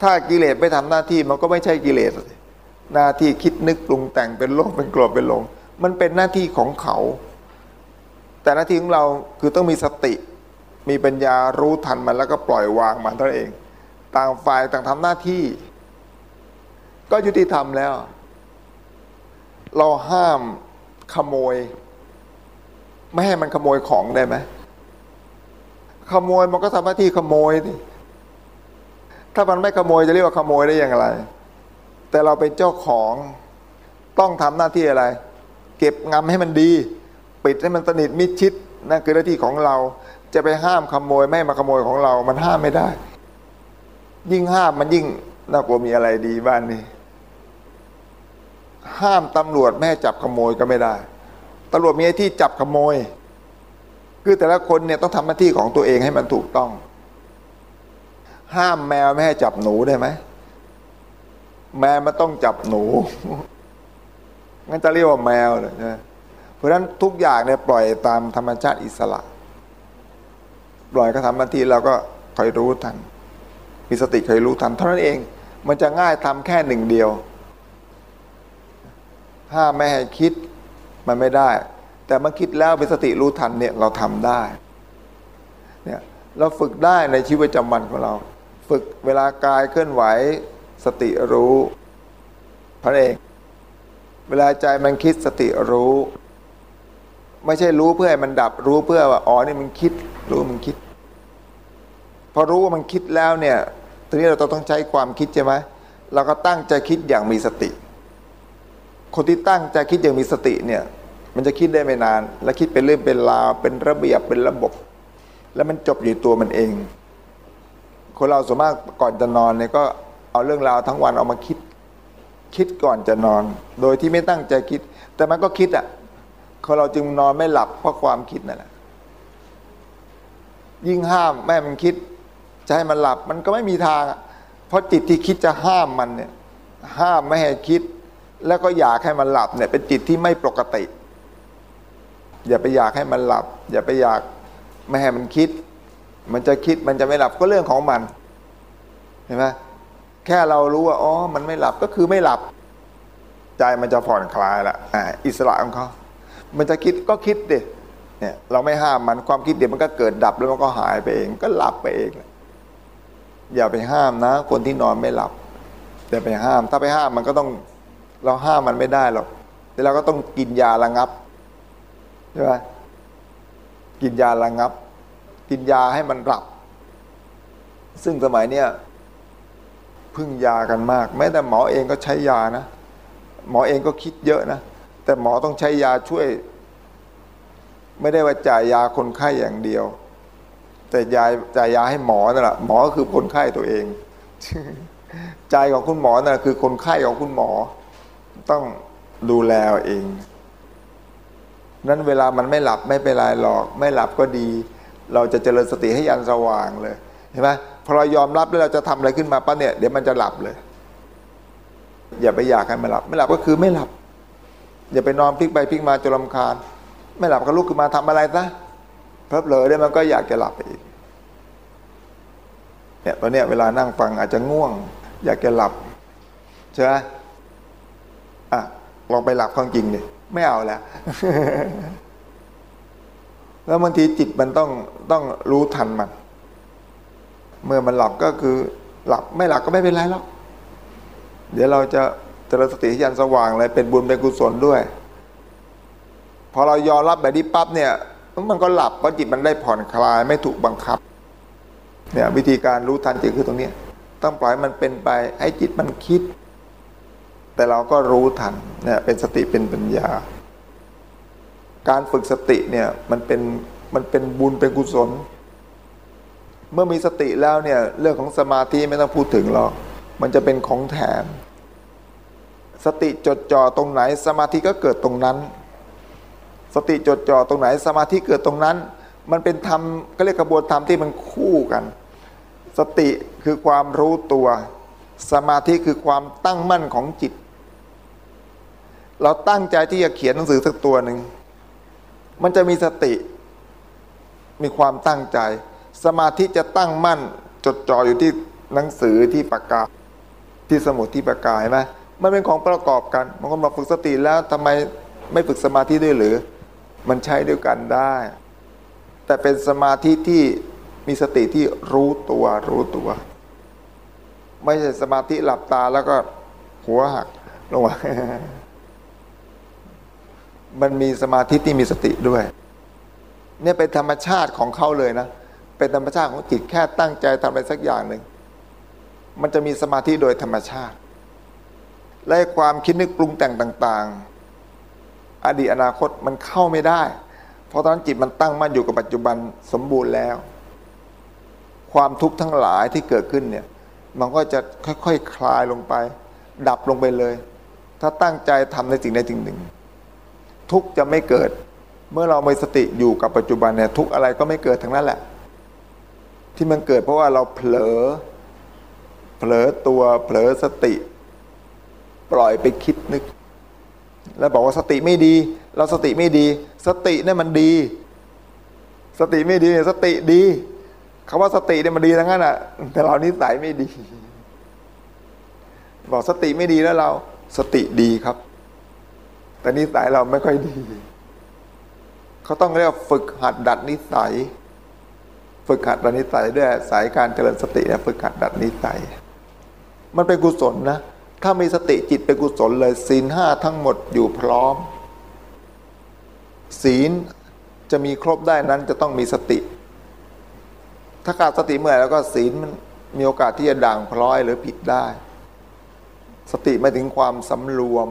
ถ้ากิเลสไม่ทำหน้าที่มันก็ไม่ใช่กิเลส หน้าที่คิดนึกปรุงแต่งเป็นโลภเป็นโกรธเป็นหลง มันเป็นหน้าที่ของเขา แต่หน้าที่ของเราคือต้องมีสติ มีปัญญารู้ทันมันแล้วก็ปล่อยวางมันเท่านั้นเอง ต่างฝ่ายต่างทำหน้าที่ ก็ยุติธรรมแล้ว เราห้ามขโมย ไม่ให้มันขโมยของได้ไหมขโมยมันก็ทำหน้าที่ขโมยดิ ถ้ามันไม่ขโมยจะเรียกว่าขโมยได้อย่างไร แต่เราเป็นเจ้าของต้องทำหน้าที่อะไร เก็บงำให้มันดี ปิดให้มันสนิทมิดชิดนั่นคือหน้าที่ของเราจะไปห้ามขโมยไม่ให้มาขโมยของเรา มันห้ามไม่ได้ ยิ่งห้ามมันยิ่งน่ากลัวมีอะไรดีบ้านนี้ ห้ามตำรวจไม่ให้จับขโมยก็ไม่ได้ตำรวจมีหน้าที่จับขโมย คือแต่ละคนเนี่ยต้องทำหน้าที่ของตัวเองให้มันถูกต้อง ห้ามแมวไม่ให้จับหนูได้ไหมแมวมันต้องจับหนูงั้นจะเรียกว่าแมวเลยนะเพราะฉะนั้นทุกอย่างเนี่ยปล่อยตามธรรมชาติอิสระ ปล่อยก็ทำหน้าที่เราก็คอยรู้ทันมีสติคอยรู้ทันเท่านั้นเอง มันจะง่ายทำแค่หนึ่งเดียวห้ามไม่ให้คิดมันไม่ได้ แต่เมื่อคิดแล้วเป็นสติรู้ทันเนี่ยเราทำได้เนี่ยเราฝึกได้ในชีวิตประจำวันของเรา ฝึกเวลากายเคลื่อนไหว สติรู้พระเอง เวลาใจมันคิดสติรู้ ไม่ใช่รู้เพื่อให้มันดับรู้เพื่อว่าอ๋อนี่มันคิดรู้มันคิด พอรู้ว่ามันคิดแล้วเนี่ยทีนี้เราต้องใช้ความคิดใช่ไหมเราก็ตั้งใจคิดอย่างมีสติ คนที่ตั้งใจคิดอย่างมีสติเนี่ย มันจะคิดได้ไม่นาน และคิดเป็นเรื่องเป็นราวเป็นระเบียบเป็นระบบ แล้วมันจบอยู่ตัวมันเอง คนเราส่วนมากก่อนจะนอนเนี่ยก็เอาเรื่องราวทั้งวันเอามาคิด คิดก่อนจะนอน โดยที่ไม่ตั้งใจคิด แต่มันก็คิดอะคนเราจึงนอนไม่หลับเพราะความคิดนั่นแหละยิ่งห้ามแม่มันคิด จะให้มันหลับมันก็ไม่มีทาง เพราะจิตที่คิดจะห้ามมันเนี่ย ห้ามไม่ให้คิด แล้วก็อยากให้มันหลับเนี่ย เป็นจิตที่ไม่ปกติ อย่าไปอยากให้มันหลับ อย่าไปอยากไม่ให้มันคิด มันจะคิดมันจะไม่หลับก็เรื่องของมัน เห็นไหมแค่เรารู้ว่าอ๋อ มันไม่หลับก็คือไม่หลับ ใจมันจะผ่อนคลายละอ่าอิสระของเขา มันจะคิดก็คิดดิเนี่ยเราไม่ห้ามมันความคิดเดี๋ยวมันก็เกิดดับแล้วมันก็หายไปเอง ก็หลับไปเองอย่าไปห้ามนะ คนที่นอนไม่หลับอย่าไปห้าม ถ้าไปห้ามมันก็ต้อง เราห้ามมันไม่ได้หรอกแต่เราก็ต้องกินยาระงับใช่ไหมกินยาระงับ กินยาให้มันหลับ ซึ่งสมัยเนี้ยพึ่งยากันมาก แม้แต่หมอเองก็ใช้ยานะ หมอเองก็คิดเยอะนะ แต่หมอต้องใช้ยาช่วย ไม่ได้ว่าจ่ายยาคนไข้อย่างเดียว แต่ยาจ่ายยาให้หมอนั่นแหละหมอก็คือคนไข้ตัวเองใจของคุณหมอนั่นคือคนไข้ของคุณหมอ ต้องดูแลเอง นั้นเวลามันไม่หลับไม่เป็นไรหรอก ไม่หลับก็ดี เราจะเจริญสติให้ยันสว่างเลยเห็นไหมพอเรายอมรับแล้วเราจะทำอะไรขึ้นมาปั๊บเนี่ยเดี๋ยวมันจะหลับเลย อย่าไปอยากให้มันหลับ ไม่หลับก็คือไม่หลับ อย่าไปนอนพลิกไปพลิกมาจนลำคาญ ไม่หลับก็ลุกขึ้นมาทำอะไรซะเพลิบเลยเนี่ยมันก็อยากจะหลับไปอีกเนี่ยตอนเนี้ยเวลานั่งฟังอาจจะง่วง อยากจะหลับใช่ไหมอะลองไปหลับความจริงดิไม่เอาแล้ว แล้วบางทีจิตมันต้องต้องรู้ทันมัน เมื่อมันหลับก็คือหลับไม่หลับก็ไม่เป็นไรหรอกเดี๋ยวเราจะเจริญสติยันสว่างเลยเป็นบุญเป็นกุศลด้วย พอเรายอมรับแบบนี้ปั๊บเนี่ย มันก็หลับเพราะจิตมันได้ผ่อนคลายไม่ถูกบังคับ เนี่ยวิธีการรู้ทันจิตคือตรงนี้ต้องปล่อยมันเป็นไปให้จิตมันคิด แต่เราก็รู้ทันเนี่ยเป็นสติเป็นปัญญา การฝึกสติเนี่ยมันเป็นมันเป็นบุญเป็นกุศล เมื่อมีสติแล้วเนี่ยเรื่องของสมาธิไม่ต้องพูดถึงหรอก มันจะเป็นของแถม สติจดจ่อตรงไหนสมาธิก็เกิดตรงนั้น สติจดจ่อตรงไหนสมาธิเกิดตรงนั้น มันเป็นธรรมก็เรียกกระบวนธรรมที่มันคู่กัน สติคือความรู้ตัว สมาธิคือความตั้งมั่นของจิต เราตั้งใจที่จะเขียนหนังสือสักตัวหนึ่ง มันจะมีสติ มีความตั้งใจ สมาธิจะตั้งมั่น จดจ่ออยู่ที่หนังสือที่ปากกา ที่สมุดที่ปากกาเห็นไหมมันเป็นของประกอบกันบางคนบอกฝึกสติแล้วทำไมไม่ฝึกสมาธิด้วยหรือ มันใช้ด้วยกันได้ แต่เป็นสมาธิที่มีสติที่รู้ตัวรู้ตัว ไม่ใช่สมาธิหลับตาแล้วก็หัวหักลงมา มันมีสมาธิที่มีสติด้วย เนี่ยเป็นธรรมชาติของเขาเลยนะ เป็นธรรมชาติของจิตแค่ตั้งใจทำอะไรสักอย่างหนึ่ง มันจะมีสมาธิโดยธรรมชาติ และความคิดนึกปรุงแต่งต่าง ๆ อดีตอนาคตมันเข้าไม่ได้ เพราะตอนนั้นจิตมันตั้งมั่นอยู่กับปัจจุบันสมบูรณ์แล้ว ความทุกข์ทั้งหลายที่เกิดขึ้นเนี่ย มันก็จะค่อยๆคคลายลงไป ดับลงไปเลย ถ้าตั้งใจทำในสิ่งใดสิ่งหนึ่ง ทุกจะไม่เกิด เมื่อเรามีสติอยู่กับปัจจุบันเนี่ยทุกอะไรก็ไม่เกิดทั้งนั้นแหละ ที่มันเกิดเพราะว่าเราเผลอ เผลอตัวเผลอสติ ปล่อยไปคิดนึก แล้วบอกว่าสติไม่ดี เราสติไม่ดี สติเนี่ยมันดี สติไม่ดีสติดีคาว่าสติเนี่ยมันดีทั้งนั้นอะ แต่เรานิสัยไม่ดี บอกสติไม่ดีแล้วเราสติดีครับ แต่นิสัยเราไม่ค่อยดี เขาต้องเรียกฝึกหัดดัดนิสัย ฝึกหัดดัดนิสัยด้วยสายการเจริญสติเนี่ยฝึกหัดดัดนิสัย มันเป็นกุศลนะ ถ้ามีสติจิตเป็นกุศลเลยศีลห้าทั้งหมดอยู่พร้อม ศีลจะมีครบได้นั้นจะต้องมีสติ ถ้าขาดสติเมื่อไหร่แล้วก็ศีลมันมีโอกาสที่จะด่างพร้อยหรือผิดได้ สติหมายถึงความสำรวม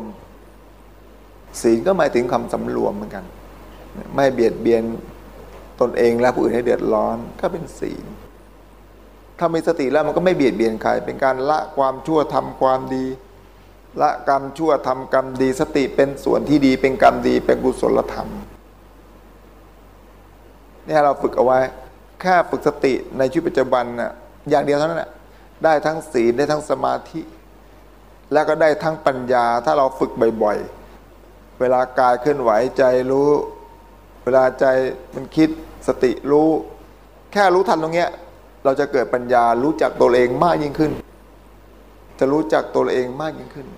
ศีลก็หมายถึงคำสำรวมเหมือนกัน ไม่เบียดเบียนตนเองและผู้อื่นให้เดือดร้อนก็เป็นศีล ถ้ามีสติแล้วมันก็ไม่เบียดเบียนใคร เป็นการละความชั่วทำความดี ละกรรมชั่วทำกรรมดี สติเป็นส่วนที่ดี เป็นกรรมดีเป็นกุศลธรรมนี่เราฝึกเอาไว้แค่ฝึกสติในชีวิตปัจจุบันน่ะอย่างเดียวเท่านั้นแหละได้ทั้งศีลได้ทั้งสมาธิ แล้วก็ได้ทั้งปัญญาถ้าเราฝึกบ่อยๆ วลากายเคลื่อนไหวใจรู้ เวลาใจมันคิดสติรู้ แค่รู้ทันตรงเนี้ย เราจะเกิดปัญญารู้จักตัวเองมากยิ่งขึ้น จะรู้จักตัวเองมากยิ่งขึ้น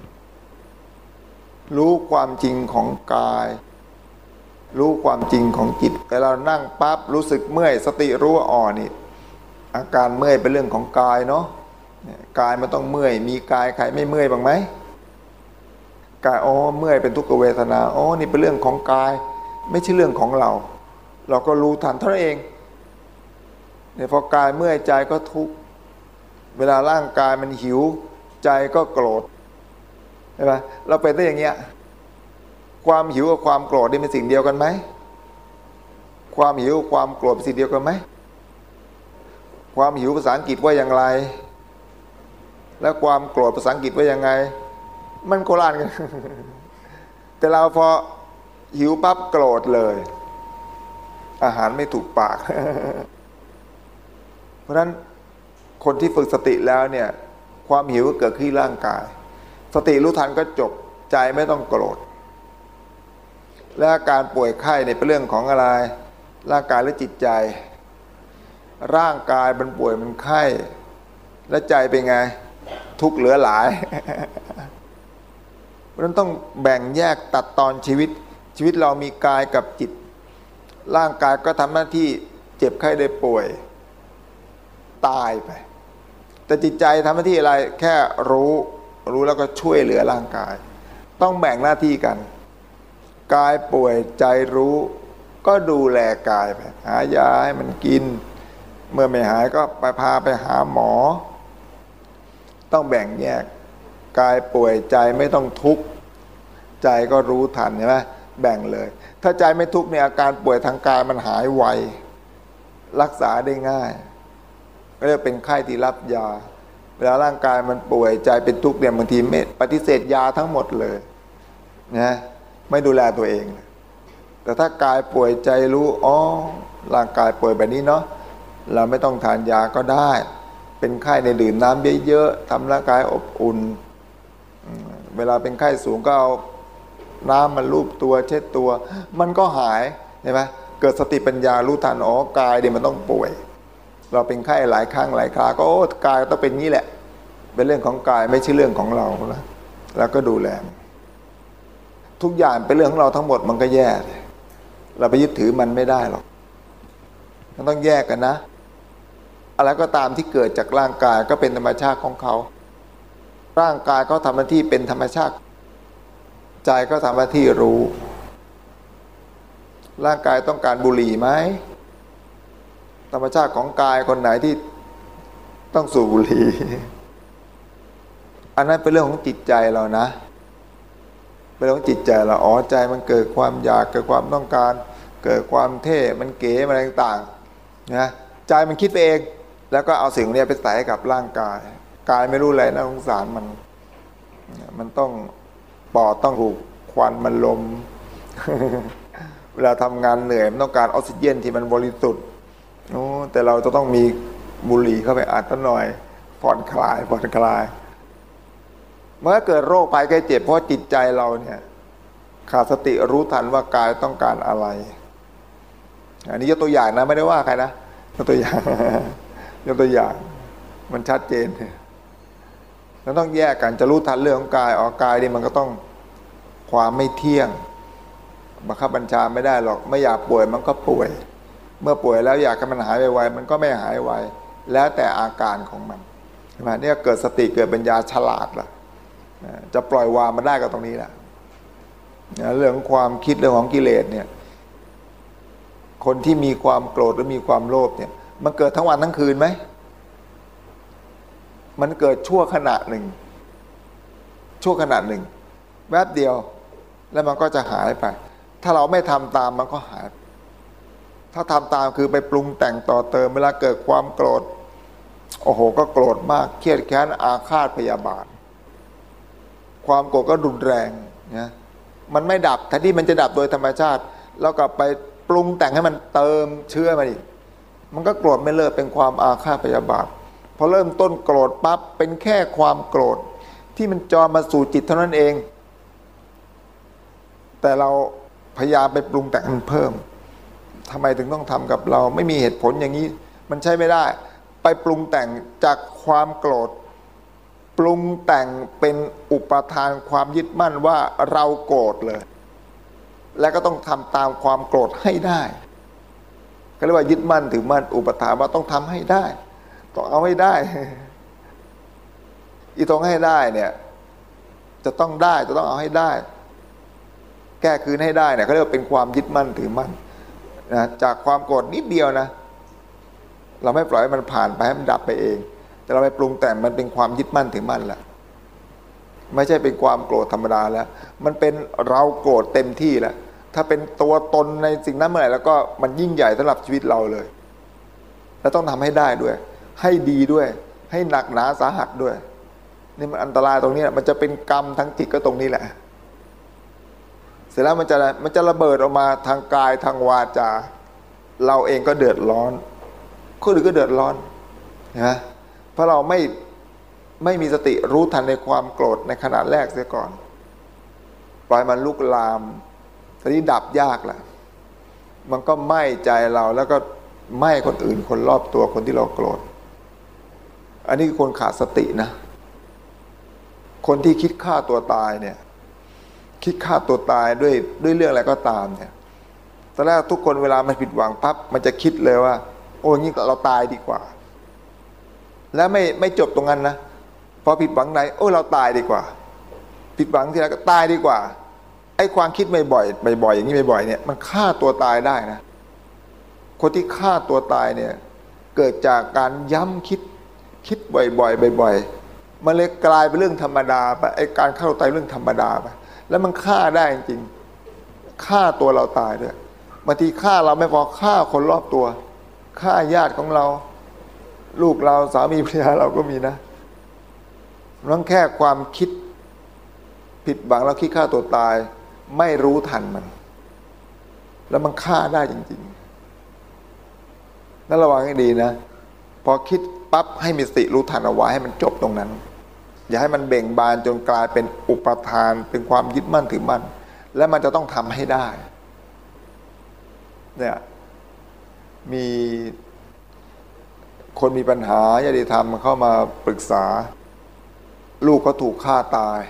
รู้ความจริงของกาย รู้ความจริงของจิตแต่เรานั่งปั๊บรู้สึกเมื่อย สติรู้ว่าอ่อนนี่อาการเมื่อยเป็นเรื่องของกายเนาะกายมันต้องเมื่อย มีกายใครไม่เมื่อยบ้างไหม กายอ๋อเมื่อยเป็นทุกขเวทนาอ๋อนี่เป็นเรื่องของกาย ไม่ใช่เรื่องของเรา เราก็รู้ทันเท่านั้นเองเนี่ยพอกายเมื่อยใจก็ทุกข์เวลาร่างกายมันหิว ใจก็โกรธใช่ไหมเราเป็นได้อย่างเงี้ยความหิวกับความโกรธนี่เป็นสิ่งเดียวกันไหมความหิวกับความโกรธเป็นสิ่งเดียวกันไหมความหิวภาษาอังกฤษว่าอย่างไร และความโกรธภาษาอังกฤษว่ายังไง มันโกลานกันแต่เราพอหิวปั๊บโกรธเลย อาหารไม่ถูกปาก เพราะฉะนั้นคนที่ฝึกสติแล้วเนี่ย ความหิวก็เกิดขึ้นร่างกาย สติรู้ทันก็จบใจไม่ต้องโกรธ และอาการป่วยไข้เนี่ยเป็นเรื่องของอะไร ร่างกายและจิตใจ ร่างกายมันป่วยมันไข้ และใจเป็นไง ทุกข์เหลือหลาย ราะนั้นต้องแบ่งแยกตัดตอนชีวิต ชีวิตเรามีกายกับจิต ร่างกายก็ทำหน้าที่เจ็บไข้ได้ป่วย ตายไป แต่จิตใจทำหน้าที่อะไรแค่รู้รู้แล้วก็ช่วยเหลือร่างกาย ต้องแบ่งหน้าที่กันกายป่วยใจรู้ ก็ดูแลกายไปหายาให้มันกิน เมื่อไม่หายก็ไปพาไปหาหมอ ต้องแบ่งแยก กายป่วยใจไม่ต้องทุกข์ใจก็รู้ทันใช่ไหมแบ่งเลย ถ้าใจไม่ทุกข์เนี่ยอาการป่วยทางกายมันหายไวรักษาได้ง่ายก็เรียกเป็นไข้ที่รับยา เวลาร่างกายมันป่วยใจเป็นทุกข์เนี่ยบางทีไม่ปฏิเสธยาทั้งหมดเลยนะไม่ดูแลตัวเอง แต่ถ้ากายป่วยใจรู้อ๋อร่างกายป่วยแบบนี้เนาะเราไม่ต้องทานยาก็ได้ เป็นไข้ในดื่มน้ำเยอะๆทำร่างกายอบอุ่น เวลาเป็นไข้สูงก็เอาน้ำมันลูบตัวเช็ดตัว มันก็หายใช่ไหมเกิดสติปัญญารู้ทันอ๋อกายเดี๋ยวมันต้องป่วย เราเป็นไข้หลายครั้งหลายคราก็โอ้กายต้องเป็นนี้แหละ เป็นเรื่องของกายไม่ใช่เรื่องของเราแล้วแล้วก็ดูแลทุกอย่างเป็นเรื่องของเราทั้งหมดมันก็แย่เลยเราไปยึดถือมันไม่ได้หรอกมันต้องแยกกันนะ อะไรก็ตามที่เกิดจากร่างกายก็เป็นธรรมชาติของเขา ร่างกายเขาทำหน้าที่เป็นธรรมชาติ ใจก็ทำหน้าที่รู้ ร่างกายต้องการบุหรี่ไหมธรรมชาติของกายคนไหนที่ต้องสูบบุหรี่อันนั้นเป็นเรื่องของจิตใจเรานะเป็นเรื่องของจิตใจเราอ๋อใจมันเกิดความอยากเกิดความต้องการ เกิดความเท่มันเก๋อะไรต่างๆนะใจมันคิดไปเอง แล้วก็เอาสิ่งนี้ไปใส่กับร่างกาย กายไม่รู้อะไรนะสงสารมัน มันต้องปอดต้องถูกควันมันลม เวลาทำงานเหนื่อยมันต้องการออกซิเจนที่มันบริสุทธิ์โอ้แต่เราจะต้องมีบุหรี่เข้าไปอัดตั้งหน่อยผ่อนคลายผ่อนคลาย เมื่อเกิดโรคภัยแก้เจ็บเพราะจิตใจเราเนี่ยขาดสติรู้ทันว่ากายต้องการอะไร อันนี้ยกตัวอย่างนะ ไม่ได้ว่าใครนะยกตัวอย่างยกตัวอย่าง มันชัดเจนเลย ราต้องแยกกันจะรู้ทันเรื่องของกายออกกายนี่มันก็ต้องความไม่เที่ยงบังคับบัญชาไม่ได้หรอกไม่อยากป่วยมันก็ป่วย เมื่อป่วยแล้วอยากให้มันหายไวๆมันก็ไม่หายไวแล้วแต่อาการของมันใช่ไหมเนี่ยเกิดสติเกิดปัญญาฉลาดล่ะจะปล่อยวางมันได้ก็ตรงนี้แหละเรื่องของความคิดเรื่องของกิเลสเนี่ย คนที่มีความโกรธหรือมีความโลภเนี่ย มันเกิดทั้งวันทั้งคืนไหม มันเกิดชั่วขณะหนึ่ง ชั่วขณะหนึ่ง แวบเดียว แล้วมันก็จะหายไป ถ้าเราไม่ทำตามมันก็หาย ถ้าทำตามคือไปปรุงแต่งต่อเติม เวลาเกิดความโกรธ โอ้โห ก็โกรธมาก เครียดแค้น อาฆาตพยาบาท ความโกรธก็รุนแรงนะมันไม่ดับแทนที่มันจะดับโดยธรรมชาติ แล้วกลับไปปรุงแต่งให้มันเติมเชื้อมันอีก มันก็โกรธไม่เลิกเป็นความอาฆาตพยาบาท พอเริ่มต้นโกรธปั๊บเป็นแค่ความโกรธ ที่มันจอมาสู่จิตเท่านั้นเอง แต่เราพยายามไปปรุงแต่งมันเพิ่มทำไมถึงต้องทำกับเราไม่มีเหตุผลอย่างนี้ มันใช่ไม่ได้ ไปปรุงแต่งจากความโกรธ ปรุงแต่งเป็นอุปทานความยึดมั่นว่าเราโกรธเลย และก็ต้องทำตามความโกรธให้ได้ก็เรียกว่ายึดมั่นถือมั่นอุปทานว่าต้องทำให้ได้ ต้องเอาให้ได้ อีตรงให้ได้เนี่ย จะต้องได้จะต้องเอาให้ได้ แก้คืนให้ได้เนี่ยเขาเรียกว่าเป็นความยึดมั่นถือมั่นนะจากความโกรธนิดเดียวนะ เราไม่ปล่อยให้มันผ่านไปให้มันดับไปเอง แต่เราไปปรุงแต่งมันเป็นความยึดมั่นถือมั่นแหละไม่ใช่เป็นความโกรธธรรมดาแล้ว มันเป็นเราโกรธเต็มที่แล้ว ถ้าเป็นตัวตนในสิ่งนั้นเมื่อไหร่แล้วก็มันยิ่งใหญ่สำหรับชีวิตเราเลย แล้วต้องทำให้ได้ด้วย ให้ดีด้วย ให้หนักหนาสาหัสด้วย นี่มันอันตรายตรงนี้มันจะเป็นกรรมทั้งจิตก็ตรงนี้แหละ เสร็จแล้วมันจะมันจะระเบิดออกมาทางกายทางวาจา เราเองก็เดือดร้อนคนอื่นก็เดือดร้อนนะเพราะเราไม่ไม่มีสติรู้ทันในความโกรธในขณะแรกเสียก่อน ปล่อยมันลุกลามตอนนี้ดับยากแหละมันก็ไหม้ใจเราแล้วก็ไหม้คนอื่นคนรอบตัวคนที่เราโกรธ อันนี้คือคนขาดสตินะ คนที่คิดฆ่าตัวตายเนี่ย คิดฆ่าตัวตายด้วยด้วยเรื่องอะไรก็ตามเนี่ยตอนแรกทุกคนเวลามันผิดหวังปั๊บมันจะคิดเลยว่า โอ้ยงี้เราตายดีกว่า แล้วไม่ไม่จบตรงนั้นนะพอผิดหวังไหนโอ้เราตายดีกว่า ผิดหวังที่แล้วก็ตายดีกว่าไอ้ความคิดไม่บ่อยบ่อยอย่างนี้บ่อยเนี่ยมันฆ่าตัวตายได้นะ คนที่ฆ่าตัวตายเนี่ย เกิดจากการย้ำคิด คิดบ่อยๆบ่อยๆมันเลยกลายเป็นเรื่องธรรมดาไปไอ้การฆ่าตัวตายเรื่องธรรมดาไปแล้วมันฆ่าได้จริงฆ่าตัวเราตายด้วยบางทีฆ่าเราไม่พอฆ่าคนรอบตัวฆ่าญาติของเรา ลูกเราสามีภรรยาเราก็มีนะนั่นแค่ความคิดผิดหวังแล้วคิดฆ่าตัวตาย ไม่รู้ทันมัน แล้วมันฆ่าได้จริงๆนั่นระวังให้ดีนะ พอคิด ปั๊บให้มีสติรู้ทันเอาไว้ให้มันจบตรงนั้น อย่าให้มันเบ่งบานจนกลายเป็นอุปทานเป็นความยึดมั่นถือมั่น และมันจะต้องทำให้ได้เนี่ยมีคนมีปัญหาญาติธรรมเข้ามาปรึกษา ลูกก็ถูกฆ่าตาย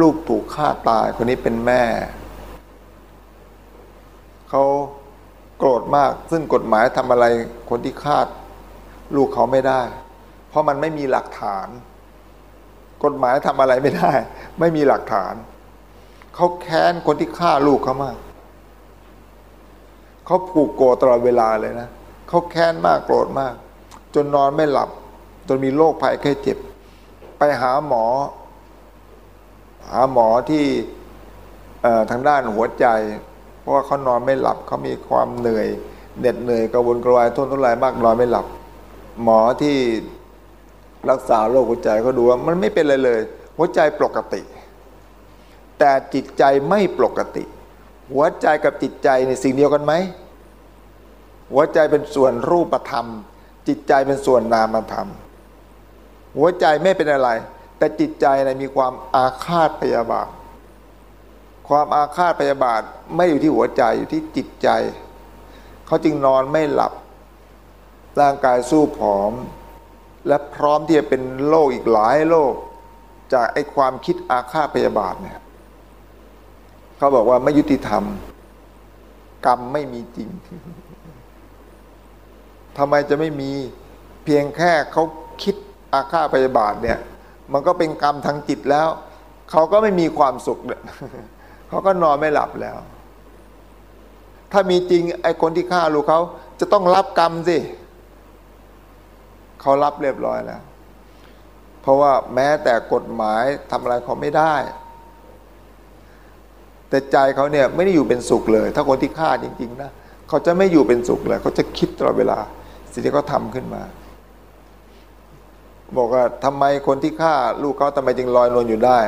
ลูกถูกฆ่าตายคนนี้เป็นแม่ เขาโกรธมากซึ่งกฎหมายทำอะไรคนที่ฆ่า ลูกเขาไม่ได้ เพราะมันไม่มีหลักฐาน กฎหมายทำอะไรไม่ได้ ไม่มีหลักฐาน เขาแค้นคนที่ฆ่าลูกเขามาก เขาผูกโกรธตลอดเวลาเลยนะ เขาแค้นมากโกรธมาก จนนอนไม่หลับ จนมีโรคภัยแค่เจ็บ ไปหาหมอ หาหมอที่ทางด้านหัวใจ เพราะว่าเขานอนไม่หลับเขามีความเหนื่อยเหน็ดเหนื่อยกระวนกระวายทุนทุรายมากนอนไม่หลับ หมอที่รักษาโรคหัวใจเขาดูว่ามันไม่เป็นอะไรเลย หัวใจปกติ แต่จิตใจไม่ปกติ หัวใจกับจิตใจในสิ่งเดียวกันไหมหัวใจเป็นส่วนรูปธรรม จิตใจเป็นส่วนนามธรรม หัวใจไม่เป็นอะไร แต่จิตใจนะมีความอาฆาตพยาบาท ความอาฆาตพยาบาทไม่อยู่ที่หัวใจอยู่ที่จิตใจ เขาจึงนอนไม่หลับ ร่างกายสู้ผอม และพร้อมที่จะเป็นโรคอีกหลายโรคจากไอ้ความคิดอาฆาตพยาบาทเนี่ยเขาบอกว่าไม่ยุติธรรม กรรมไม่มีจริงทำไมจะไม่มีเพียงแค่เขาคิดอาฆาตพยาบาทเนี่ย มันก็เป็นกรรมทางจิตแล้วเขาก็ไม่มีความสุขเลยเขาก็นอนไม่หลับแล้ว ถ้ามีจริงไอ้คนที่ฆ่าลูกเขาจะต้องรับกรรมสิ เขารับเรียบร้อยแล้ว เพราะว่าแม้แต่กฎหมายทำอะไรเขาไม่ได้ แต่ใจเขาเนี่ยไม่ได้อยู่เป็นสุขเลย ถ้าคนที่ฆ่าจริง ๆ นะเขาจะไม่อยู่เป็นสุขเลย เขาจะคิดตลอดเวลา สิ่งที่เขาทำขึ้นมา บอกว่าทำไมคนที่ฆ่าลูกเขาทำไมจึงลอยนวลอยู่ได้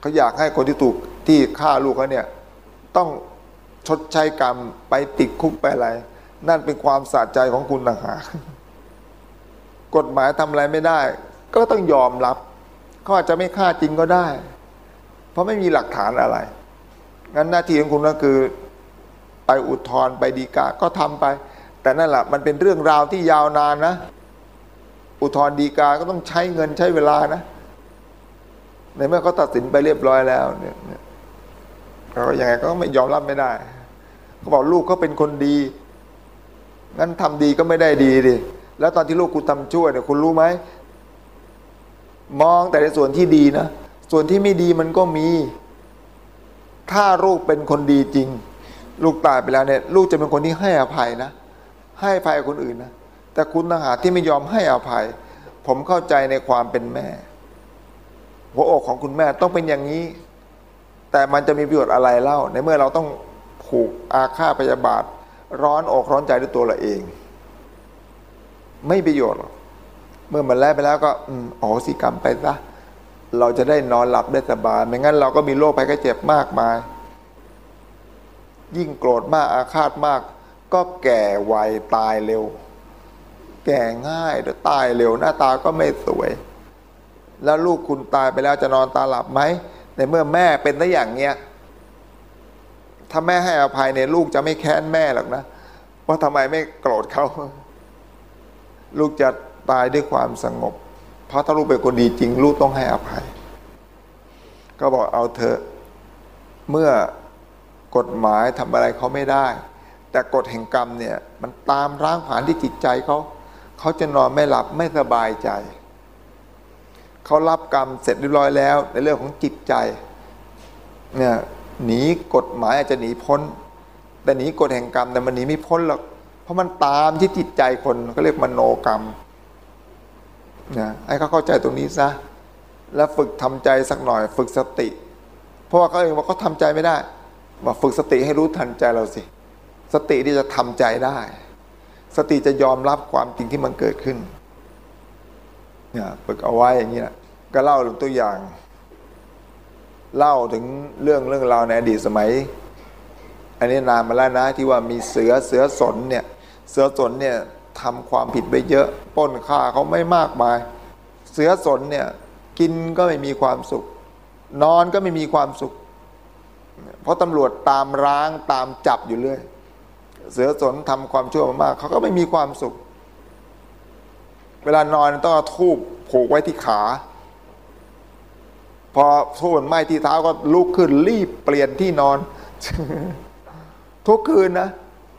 เขาอยากให้คนที่ถูกที่ฆ่าลูกเขาเนี่ย ต้องชดใช้กรรมไปติดคุกไปอะไร นั่นเป็นความสะใจของคุณต่างหาก กฎหมายทำอะไรไม่ได้ ก็ต้องยอมรับเขาอาจจะไม่ฆ่าจริงก็ได้ เพราะไม่มีหลักฐานอะไร งั้นหน้าที่ของคุณก็คือไปอุทธรณ์ไปดีกาก็ทำไป แต่นั่นแหละมันเป็นเรื่องราวที่ยาวนานนะ อุทธร์ดีกาก็ต้องใช้เงินใช้เวลานะ ในเมื่อเขาตัดสินไปเรียบร้อยแล้วเนี่ยเขาอย่างไงก็ไม่ยอมรับไม่ได้เขาบอกลูกเขาเป็นคนดี งั้นทำดีก็ไม่ได้ดีดิ แล้วตอนที่ลูกคุณทำชั่วเนี่ยคุณรู้ไหมมองแต่ในส่วนที่ดีนะ ส่วนที่ไม่ดีมันก็มี ถ้าลูกเป็นคนดีจริง ลูกตายไปแล้วเนี่ยลูกจะเป็นคนที่ให้อภัยนะ ให้อภัยคนอื่นนะ แต่คุณต่างหากที่ไม่ยอมให้อภัย ผมเข้าใจในความเป็นแม่ หัวอกของคุณแม่ต้องเป็นอย่างนี้ แต่มันจะมีประโยชน์อะไรเล่า ในเมื่อเราต้องผูกอาฆาตพยาบาท ร้อนอกร้อนใจด้วยตัวเราเอง ไม่ประโยชน์หรอกเมื่อมันแล้วไปแล้วก็อ๋อสิกรรมไปซะเราจะได้นอนหลับได้สบายไม่งั้นเราก็มีโรคภัยไข้เจ็บมากมาย ยิ่งโกรธมากอาฆาตมาก ก็แก่ไวตายเร็ว แก่ง่ายเดี๋ยวตายเร็วหน้าตาก็ไม่สวย แล้วลูกคุณตายไปแล้วจะนอนตาหลับไหมในเมื่อแม่เป็นได้อย่างเงี้ยถ้าแม่ให้อภัยเนี่ยลูกจะไม่แค้นแม่หรอกนะว่าทำไมไม่โกรธเขา ลูกจะตายด้วยความสงบ เพราะถ้าลูกเป็นคนดีจริง ลูกต้องให้อภัย ก็บอกเอาเถอะเมื่อกฎหมายทำอะไรเขาไม่ได้ แต่กฎแห่งกรรมเนี่ยมันตามร่างผานที่จิตใจเขาเขาจะนอนไม่หลับไม่สบายใจ เขารับกรรมเสร็จเรียบร้อยแล้ว ในเรื่องของจิตใจเนี่ยหนีกฎหมายอาจจะหนีพ้น แต่หนีกฎแห่งกรรมแต่มันหนีไม่พ้นหรอก ราะมันตามที่จิตใจคนเขาเรียกมโนกรรมนะให้เขาเข้าใจตรงนี้ซะแล้วฝึกทำใจสักหน่อยฝึกสติ เพราะว่าเขาเองว่าเขาทำใจไม่ได้มาฝึกสติให้รู้ทันใจเราสิ สติที่จะทำใจได้ สติจะยอมรับความจริงที่มันเกิดขึ้นเนี่ยฝึกเอาไว้อย่างนี้นะก็เล่าตัวอย่าง เล่าถึงเรื่องเรื่องราวในอดีตสมัย อันนี้นานมาแล้วนะที่ว่ามีเสือเสือสนเนี่ย เสือสนเนี่ยทำความผิดไปเยอะป้นฆ่าเขาไม่มากมาย เสือสนเนี่ยกินก็ไม่มีความสุข นอนก็ไม่มีความสุข เพราะตำรวจตามร้างตามจับอยู่เรื่อยเสือสนทำความชั่วมากเขาก็ไม่มีความสุข เวลานอนต้องเอาทูบผูกไว้ที่ขา พอทูบมันไหม้ที่เท้าก็ลุกขึ้นรีบเปลี่ยนที่นอน ทุกคืนนะ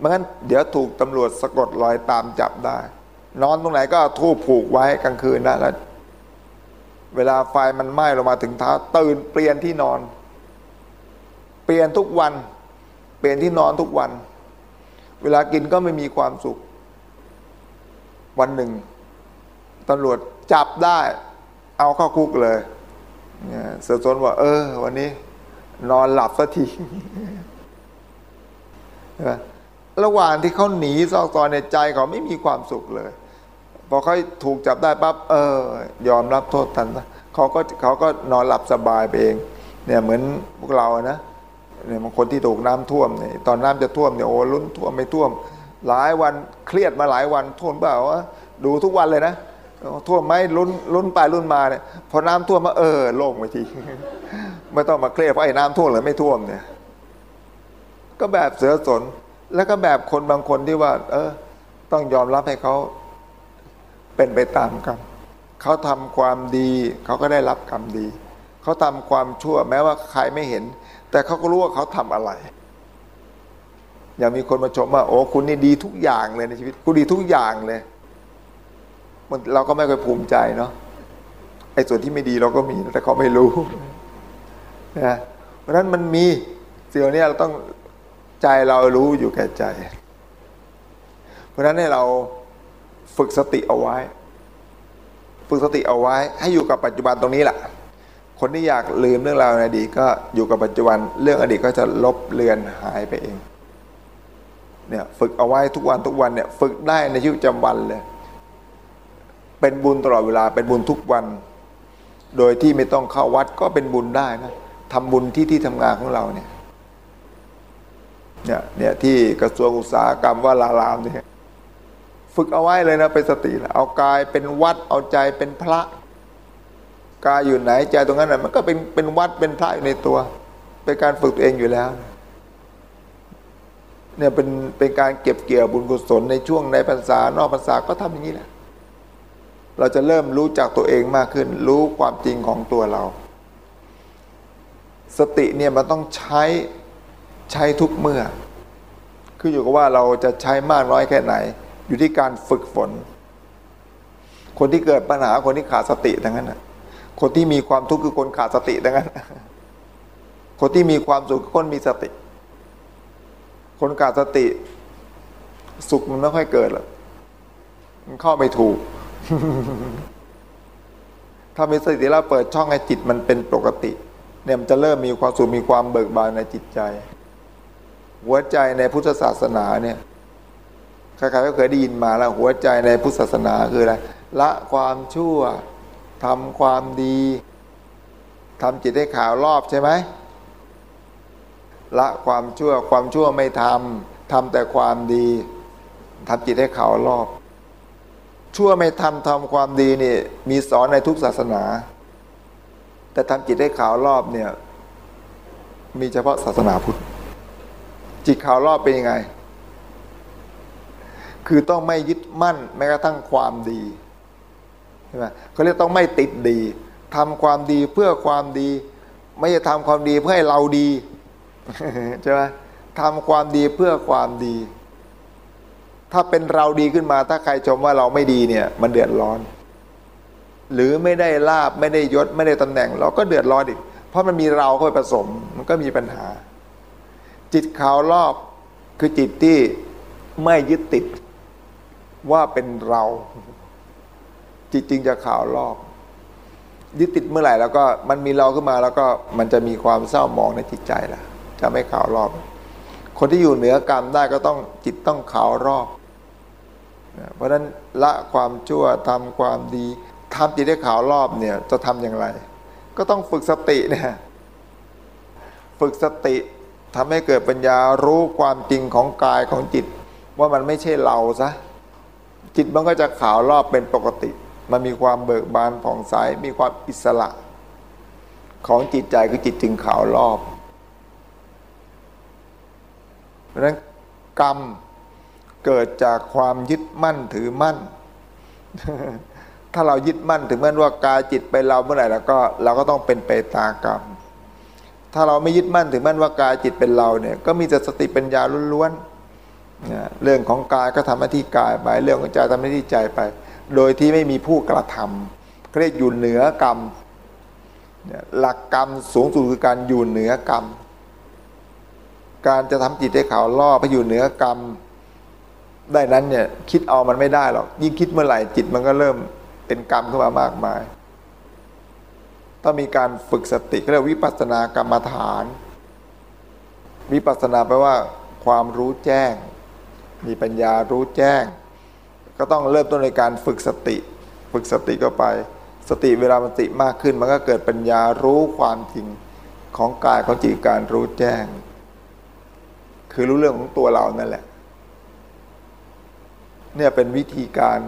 ไม่งั้นเดี๋ยวถูกตำรวจสะกดรอยตามจับได้ นอนตรงไหนก็ทูบผูกไว้กลางคืนนะแล้วเวลาไฟมันไหม้ลงมาถึงเท้าตื่นเปลี่ยนที่นอน เปลี่ยนทุกวัน เปลี่ยนที่นอนทุกวัน เวลากินก็ไม่มีความสุข วันหนึ่งตำรวจจับได้ เอาเข้าคุกเลยเสือสนว่า เออ วันนี้ นอนหลับสักทีใช่ไหม ระหว่างที่เขาหนีซอกซอนในใจเขาไม่มีความสุขเลยพอเขาถูกจับได้ปั๊บเออยอมรับโทษทันเขาก็เขาก็นอนหลับสบายไปเอง เนี่ยเหมือนพวกเรานะเนี่ยบางคนที่ถูกน้ำท่วมเนี่ยตอนน้ำจะท่วมเนี่ยโอ้ลุ้นท่วมไม่ท่วม หลายวันเครียดมาหลายวันท่วมเปล่าวะดูทุกวันเลยนะท่วมไหมลุ้นลุ้นไปลุ้นมาเนี่ยพอน้ำท่วมมาเออโล่งไปทีไม่ต้องมาเครียดเพราะไอ้น้ำท่วมหรือไม่ท่วมเนี่ย ก็แบบเสือสน แล้วก็แบบคนบางคนที่ว่า เออ ต้องยอมรับให้เขาเป็นไปตามกรรมเขาทำความดีเขาก็ได้รับกรรมดีเขาทำความชั่วแม้ว่าใครไม่เห็น แต่เขาก็รู้ว่าเขาทำอะไร อย่างมีคนมาชมว่าโอ้คุณนี่ดีทุกอย่างเลยในชีวิตคุณดีทุกอย่างเลยเราก็ไม่เคยภูมิใจเนาะไอ้ส่วนที่ไม่ดีเราก็มีแต่เขาไม่รู้นะเพราะนั้นมันมีสิ่งนี้เราต้อง ใจเรารู้อยู่แก่ใจ เพราะฉะนั้นให้เราฝึกสติเอาไว้ ฝึกสติเอาไว้ ให้อยู่กับปัจจุบันตรงนี้แหละคนที่อยากลืมเรื่องราวในอดีตก็อยู่กับปัจจุบันเรื่องอดีตก็จะลบเลือนหายไปเองเนี่ยฝึกเอาไว้ทุกวันทุกวันเนี่ยฝึกได้ในชีวิตประจำวันเลย เป็นบุญตลอดเวลาเป็นบุญทุกวัน โดยที่ไม่ต้องเข้าวัดก็เป็นบุญได้นะทำบุญที่ที่ทำงานของเราเนี่ย เนี่ยเนี่ยที่กระทรวงอุตสาหกรรมว่าลารามเนี่ยฝึกเอาไว้เลยนะเป็นสติเอากายเป็นวัดเอาใจเป็นพระกายอยู่ไหนใจตรงนั้นน่ะมันก็เป็นเป็นวัดเป็นพระอยู่ในตัว เป็นการฝึกตัวเองอยู่แล้วเนี่ยเป็นเป็นการเก็บเกี่ยวบุญกุศลในช่วงในพรรษานอกพรรษาก็ทำอย่างนี้แหละเราจะเริ่มรู้จักตัวเองมากขึ้น รู้ความจริงของตัวเรา สติเนี่ยมันต้องใช้ ใช้ทุกเมื่อ คืออยู่กับว่าเราจะใช้มากน้อยแค่ไหน อยู่ที่การฝึกฝน คนที่เกิดปัญหาคนที่ขาดสติดังนั้นนะคนที่มีความทุกข์คือคนขาดสติดังนั้น คนที่มีความสุขคือคนมีสติ คนขาดสติ สุขมันไม่ค่อยเกิดหรอกมันเข้าไม่ถูก ถ้ามีสติแล้วเปิดช่องให้จิตมันเป็นปกติ เนี่ยมันจะเริ่มมีความสุขมีความเบิกบานในจิตใจ หัวใจในพุทธศาสนาเนี่ยใครๆก็เคยได้ยินมาแล้ว หัวใจในพุทธศาสนาคืออะไรละความชั่วทำความดีทำจิตให้ขาวรอบใช่ไหมละความชั่วความชั่วไม่ทำทำแต่ความดีทำจิตให้ขาวรอบ ชั่วไม่ทำทำความดีนี่มีสอนในทุกศาสนา แต่ทำจิตให้ขาวรอบเนี่ยมีเฉพาะศาสนาพุทธ จิตขาวรอบเป็นยังไง คือต้องไม่ยึดมั่นแม้กระทั่งความดีใช่ไหมเขาเรียกต้องไม่ติดดีทำความดีเพื่อความดี ไม่ใช่ทำความดีเพื่อให้เราดีใช่ไหมทำความดีเพื่อความดี ถ้าเป็นเราดีขึ้นมา ถ้าใครชมว่าเราไม่ดีเนี่ย มันเดือดร้อน หรือไม่ได้ลาบไม่ได้ยศไม่ได้ตำแหน่ง เราก็เดือดร้อนอีกเพราะมันมีเราเข้าไปผสม มันก็มีปัญหา จิตขาวรอบคือจิตที่ไม่ยึดติดว่าเป็นเรา จิตจริงจะขาวรอบยึดติดเมื่อไหร่แล้วก็มันมีเราขึ้นมาแล้วก็มันจะมีความเศร้าหมองในจิตใจละจะไม่ขาวรอบ คนที่อยู่เหนือกรรมได้ก็ต้องจิตต้องขาวรอบ เพราะฉะนั้นละความชั่วทำความดีทำจิตให้ขาวรอบเนี่ยจะทำอย่างไร ก็ต้องฝึกสติเนี่ยฝึกสติ ทำให้เกิดปัญญารู้ความจริงของกายของจิต ว่ามันไม่ใช่เราซะจิตมันก็จะขาวรอบเป็นปกติ มันมีความเบิกบานผ่องใสมีความอิสระ ของจิตใจคือจิตจึงขาวรอบเพราะนั้นกรรมเกิดจากความยึดมั่นถือมั่น ถ้าเรายึดมั่นถึงมั่นว่ากายจิตเป็นเราเมื่อไหร่แล้วก็เราก็ต้องเป็นไปตากรรม ถ้าเราไม่ยึดมั่นถึงมั่นว่ากายจิตเป็นเราเนี่ยก็มีแต่สติปัญญาล้วนๆเรื่องของกายก็ทำหน้าที่กายไปเรื่องของใจทำหน้าที่ใจไป โดยที่ไม่มีผู้กระทำเรียกอยู่เหนือกรรมหลักกรรมสูงสุดคือการอยู่เหนือกรรม การจะทำจิตให้ขาวล่อไปอยู่เหนือกรรม ได้นั้นเนี่ยคิดเอามันไม่ได้หรอกยิ่งคิดเมื่อไหร่จิตมันก็เริ่มเป็นกรรมขึ้นมามากมาย ต้องมีการฝึกสติเรียกวิปัสสนากรรมฐาน วิปัสสนาแปลว่า ความรู้แจ้ง มีปัญญารู้แจ้ง ก็ต้องเริ่มต้นในการฝึกสติ ฝึกสติก็ไป สติเวลามันติมากขึ้น มันก็เกิดปัญญารู้ความจริงของกายของจิตการรู้แจ้ง คือรู้เรื่องของตัวเรานั่นแหละ เนี่ยเป็นวิธีการ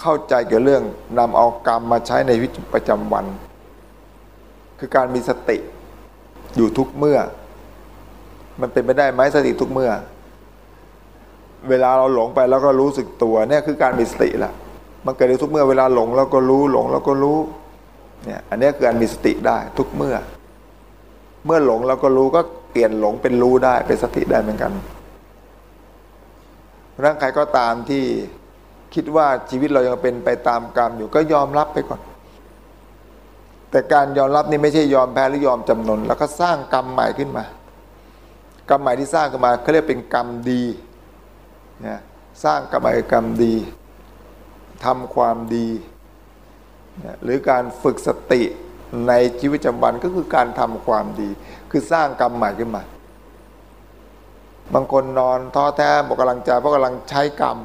เข้าใจเกี่ยวเรื่องนำเอากรรมมาใช้ในวิจิตประจำวัน คือการมีสติอยู่ทุกเมื่อ มันเป็นไปได้ไหมสติทุกเมื่อ เวลาเราหลงไปแล้วก็รู้สึกตัวเนี่ยคือการมีสติละมันเกิดในทุกเมื่อเวลาหลงแล้วก็รู้หลงแล้วก็รู้เนี่ยอันนี้คือการมีสติได้ทุกเมื่อ เมื่อหลงแล้วก็รู้ก็เปลี่ยนหลงเป็นรู้ได้เป็นสติได้เหมือนกันร่างใครก็ตามที่คิดว่าชีวิตเรายังเป็นไปตามกรรมอยู่ก็ยอมรับไปก่อน แต่การยอมรับนี่ไม่ใช่ยอมแพ้หรือยอมจำนน แล้วก็สร้างกรรมใหม่ขึ้นมา กรรมใหม่ที่สร้างขึ้นมาเขาเรียกเป็นกรรมดีนะสร้างกรรมใหม่กรรมดีทำความดีนะหรือการฝึกสติในชีวิตประจำวันก็คือการทำความดี คือสร้างกรรมใหม่ขึ้นมา บางคนนอนท้อแท้บอกกำลังใจเพราะกำลังใช้กรรม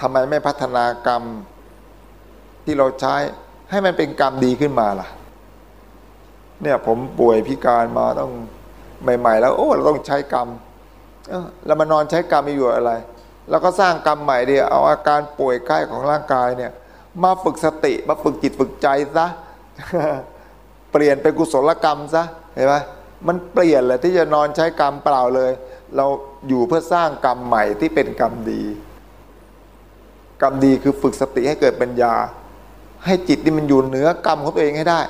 ทำไมไม่พัฒนากรรมที่เราใช้ ให้มันเป็นกรรมดีขึ้นมาล่ะ เนี่ยผมป่วยพิการมาต้องใหม่ ๆ แล้ว โอ้เราต้องใช้กรรมเรามานอนใช้กรรมอยู่อะไร แล้วก็สร้างกรรมใหม่ดีเอาอาการป่วยไข้ของร่างกายเนี่ย มาฝึกสติมาฝึกจิตฝึกใจซะเปลี่ยนเป็นกุศลกรรมซะเห็นไหมมันเปลี่ยนเลยที่จะนอนใช้กรรมเปล่าเลย เราอยู่เพื่อสร้างกรรมใหม่ที่เป็นกรรมดี กรรมดีคือฝึกสติให้เกิดปัญญา ให้จิตนี่มันอยู่เหนือกรรมของตัวเองให้ได้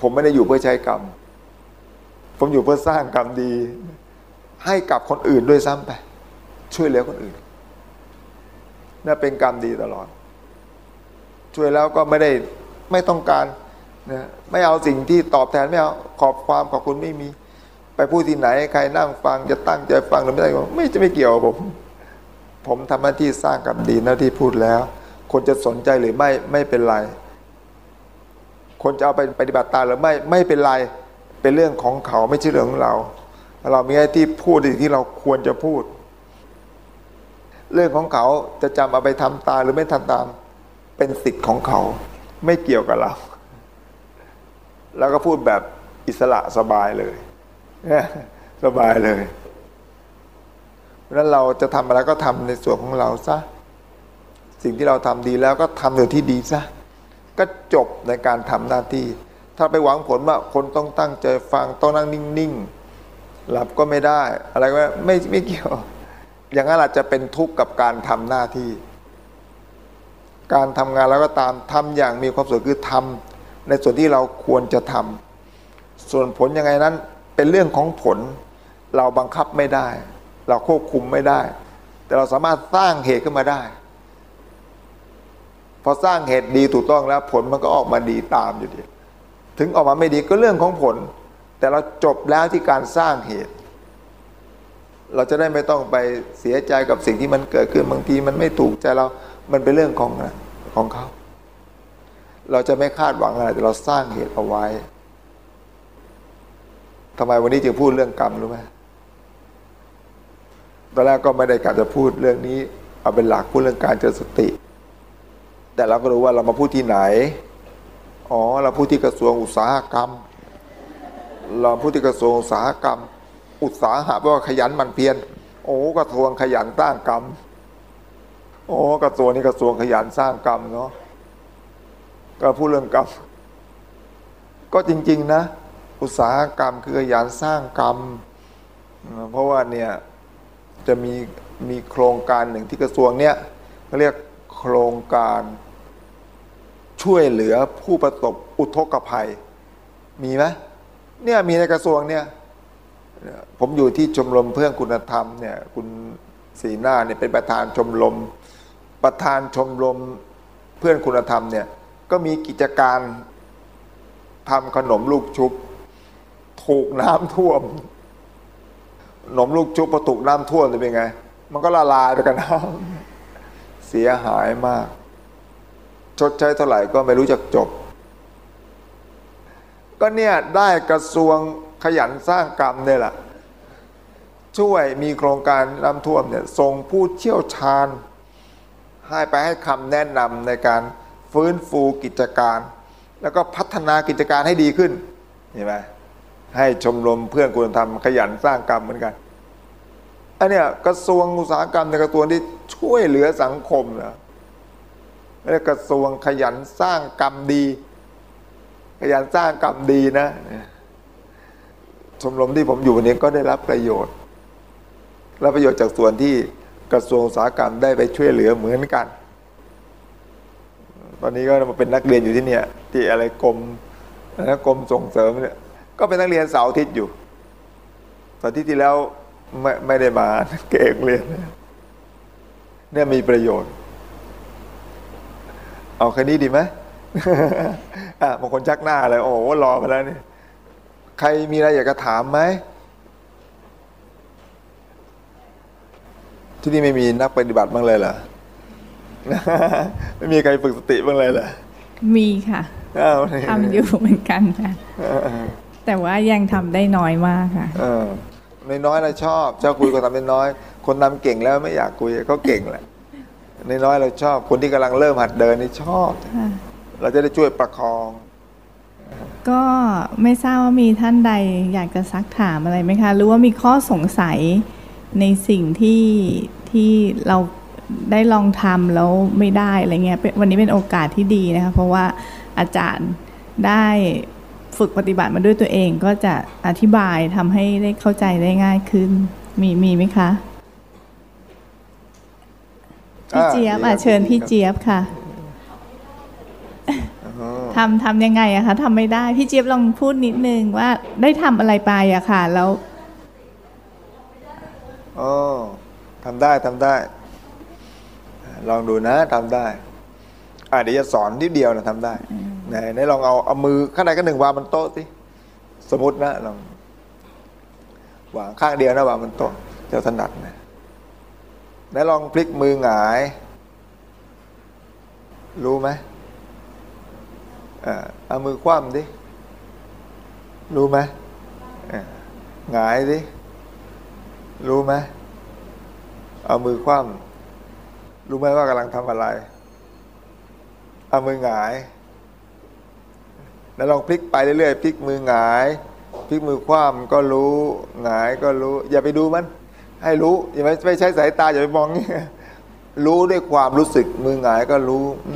ผมไม่ได้อยู่เพื่อใช้กรรม ผมอยู่เพื่อสร้างกรรมดี ให้กับคนอื่นด้วยซ้ำไป ช่วยเหลือคนอื่นนั่นเป็นกรรมดีตลอด ช่วยแล้วก็ไม่ได้ไม่ต้องการนะไม่เอาสิ่งที่ตอบแทนไม่เอาขอบความขอบคุณไม่มี ไปพูดที่ไหนใครนั่งฟังจะตั้งใจฟังหรือไม่ได้ไม่จะไม่เกี่ยวผม ผมทำหน้าที่สร้างกรรมดีหน้าที่พูดแล้ว คนจะสนใจหรือไม่ไม่เป็นไร คนจะเอาไปปฏิบัติตามหรือไม่ไม่เป็นไร เป็นเรื่องของเขาไม่ใช่เรื่องของเรา เรามีหน้าที่พูดที่เราควรจะพูด เรื่องของเขาจะจำเอาไปทำตามหรือไม่ทำตาม เป็นสิทธิ์ของเขา ไม่เกี่ยวกับเรา แล้วก็พูดแบบอิสระสบายเลยสบายเลยเพราะฉะนั้นเราจะทำอะไรก็ทำในส่วนของเราซะ สิ่งที่เราทำดีแล้วก็ทำในที่ดีซะก็จบในการทำหน้าที่ ถ้าไปหวังผลว่าคนต้องตั้งใจฟังต้องนั่งนิ่งๆหลับก็ไม่ได้อะไรก็ไม่ไม่ไม่เกี่ยว อย่างนั้นอาจจะเป็นทุกข์กับการทำหน้าที่ การทำงานแล้วก็ตามทำอย่างมีความสุขคือทำในส่วนที่เราควรจะทำส่วนผลยังไงนั้นเป็นเรื่องของผล เราบังคับไม่ได้ เราควบคุมไม่ได้ แต่เราสามารถสร้างเหตุขึ้นมาได้ พอสร้างเหตุดีถูกต้องแล้วผลมันก็ออกมาดีตามอยู่ดี ถึงออกมาไม่ดีก็เรื่องของผล แต่เราจบแล้วที่การสร้างเหตุ เราจะได้ไม่ต้องไปเสียใจกับสิ่งที่มันเกิดขึ้นบางทีมันไม่ถูกใจเรา มันเป็นเรื่องของของเขา เราจะไม่คาดหวังอะไรแต่เราสร้างเหตุเอาไว้ทำไมวันนี้จึงพูดเรื่องกรรมรู้ไหมตอนแรกก็ไม่ได้กะจะพูดเรื่องนี้ เอาเป็นหลักพูดเรื่องการเจริญสติ แต่เราก็รู้ว่าเรามาพูดที่ไหน อ๋อ เราพูดที่กระทรวงอุตสาหกรรม เราพูดที่กระทรวงอุตสาหกรรม อุตสาหะแปลว่าขยันมันเพียร โอ้กระทรวงขยันสร้างกรรม โอ้กระทรวงนี้กระทรวงขยันสร้างกรรมเนาะ ก็พูดเรื่องกรรม ก็จริง ๆ นะ อุตสาหกรรมคือขยันสร้างกรรม เพราะว่าเนี่ยจะมีมีโครงการหนึ่งที่กระทรวงเนี้ยเขาเรียกโครงการ ช่วยเหลือผู้ประสบอุทกภัย มีไหมเนี่ยมีในกระทรวงเนี่ยผมอยู่ที่ชมรมเพื่อนคุณธรรมเนี่ยคุณสีหน้าเนี่ยเป็นประธานชมรมประธานชมรมเพื่อนคุณธรรมเนี่ยก็มีกิจการทำขนมลูกชุบถูกน้ำท่วมขนมลูกชุบพอถูกน้ำท่วมจะเป็นไง มันก็ละลายไปกับน้ำเสียหายมาก ชดใช้เท่าไหร่ก็ไม่รู้จักจบ ก็เนี่ยได้กระทรวงขยันสร้างกรรมเนี่ยแหละช่วยมีโครงการน้ำท่วมเนี่ยส่งผู้เชี่ยวชาญ ให้ไปให้คำแนะนำในการฟื้นฟูกิจการ แล้วก็พัฒนากิจการให้ดีขึ้นเห็นไหมให้ชมรมเพื่อนคุณธรรมขยันสร้างกรรมเหมือนกันอันเนี้ยกระทรวงอุตสาหกรรมในกระทรวงที่ช่วยเหลือสังคมนะ เรียกกระทรวงขยันสร้างกรรมดี ขยันสร้างกรรมดีนะ ชมรมที่ผมอยู่วันนี้ก็ได้รับประโยชน์รับประโยชน์จากส่วนที่กระทรวงอุตสาหกรรมได้ไปช่วยเหลือเหมือนกัน ตอนนี้ก็มาเป็นนักเรียนอยู่ที่เนี่ยที่อะไรกรมนะกรมส่งเสริมเนี่ยก็เป็นนักเรียนเสาร์อาทิตย์อยู่ตอนที่ที่แล้วไม่ไม่ได้มาเก่งเรียนเนี่ยมีประโยชน์ เอาแค่นี้ดีไหมอะบางคนชักหน้าเลยโอ้โหรอมาแล้วนี่ใครมีอะไรอยากจะถามไหมที่นี่ไม่มีนักปฏิบัติบ้างเลยเหรอไม่มีใครฝึกสติบ้างเลยเหรอมีค่ะอ้าวทำอยู่เหมือนกันค่ะแต่ว่ายังทำได้น้อยมากค่ะเออน้อยๆเราชอบชอบคุยคนทำน้อยๆคนทำเก่งแล้วไม่อยากคุยเขาเก่งแหละ น้อยๆเราชอบ คนที่กำลังเริ่มหัดเดินนี่ชอบค่ะเราจะได้ช่วยประคอง ก็ไม่ทราบว่ามีท่านใดอยากจะซักถามอะไรไหมคะ หรือว่ามีข้อสงสัยในสิ่งที่ที่เราได้ลองทำแล้วไม่ได้อะไรเงี้ยเป็นวันนี้เป็นโอกาสที่ดีนะคะเพราะว่าอาจารย์ได้ฝึกปฏิบัติมาด้วยตัวเองก็จะอธิบายทำให้ได้เข้าใจได้ง่ายขึ้น มีมีไหมคะ พี่เจี๊ยบอะเชิญพี่เจี๊ยบค่ะทำทำยังไงอะคะทำไม่ได้ พี่เจี๊ยบลองพูดนิดนึงว่าได้ทำอะไรไปอะค่ะ แล้วโอ้ทำได้ทำได้ ลองดูนะทำได้อะเดี๋ยวจะสอนนิดเดียวนะทำได้ไหนไหนลองเอาเอามือข้างในก็หนึ่งวางบนโต๊ะสิสมมตินะลองวางข้างเดียวนะวางบนโต๊ะเจ้าถนัดนะ ไหนลองพลิกมือหงาย รู้ไหมเอามือคว่ำดิ รู้ไหมหงายดิ รู้ไหมเอามือคว่ำรู้ไหมว่ากำลังทำอะไร เอามือหงาย แล้วลองพลิกไปเรื่อยๆพลิกมือหงายพลิกมือคว่ำก็รู้หงายก็รู้ อย่าไปดูมัน ให้รู้อย่าไม่ใช้สายตาอย่าไปมองนี่รู้ด้วยความรู้สึกมือหงายก็รู้อ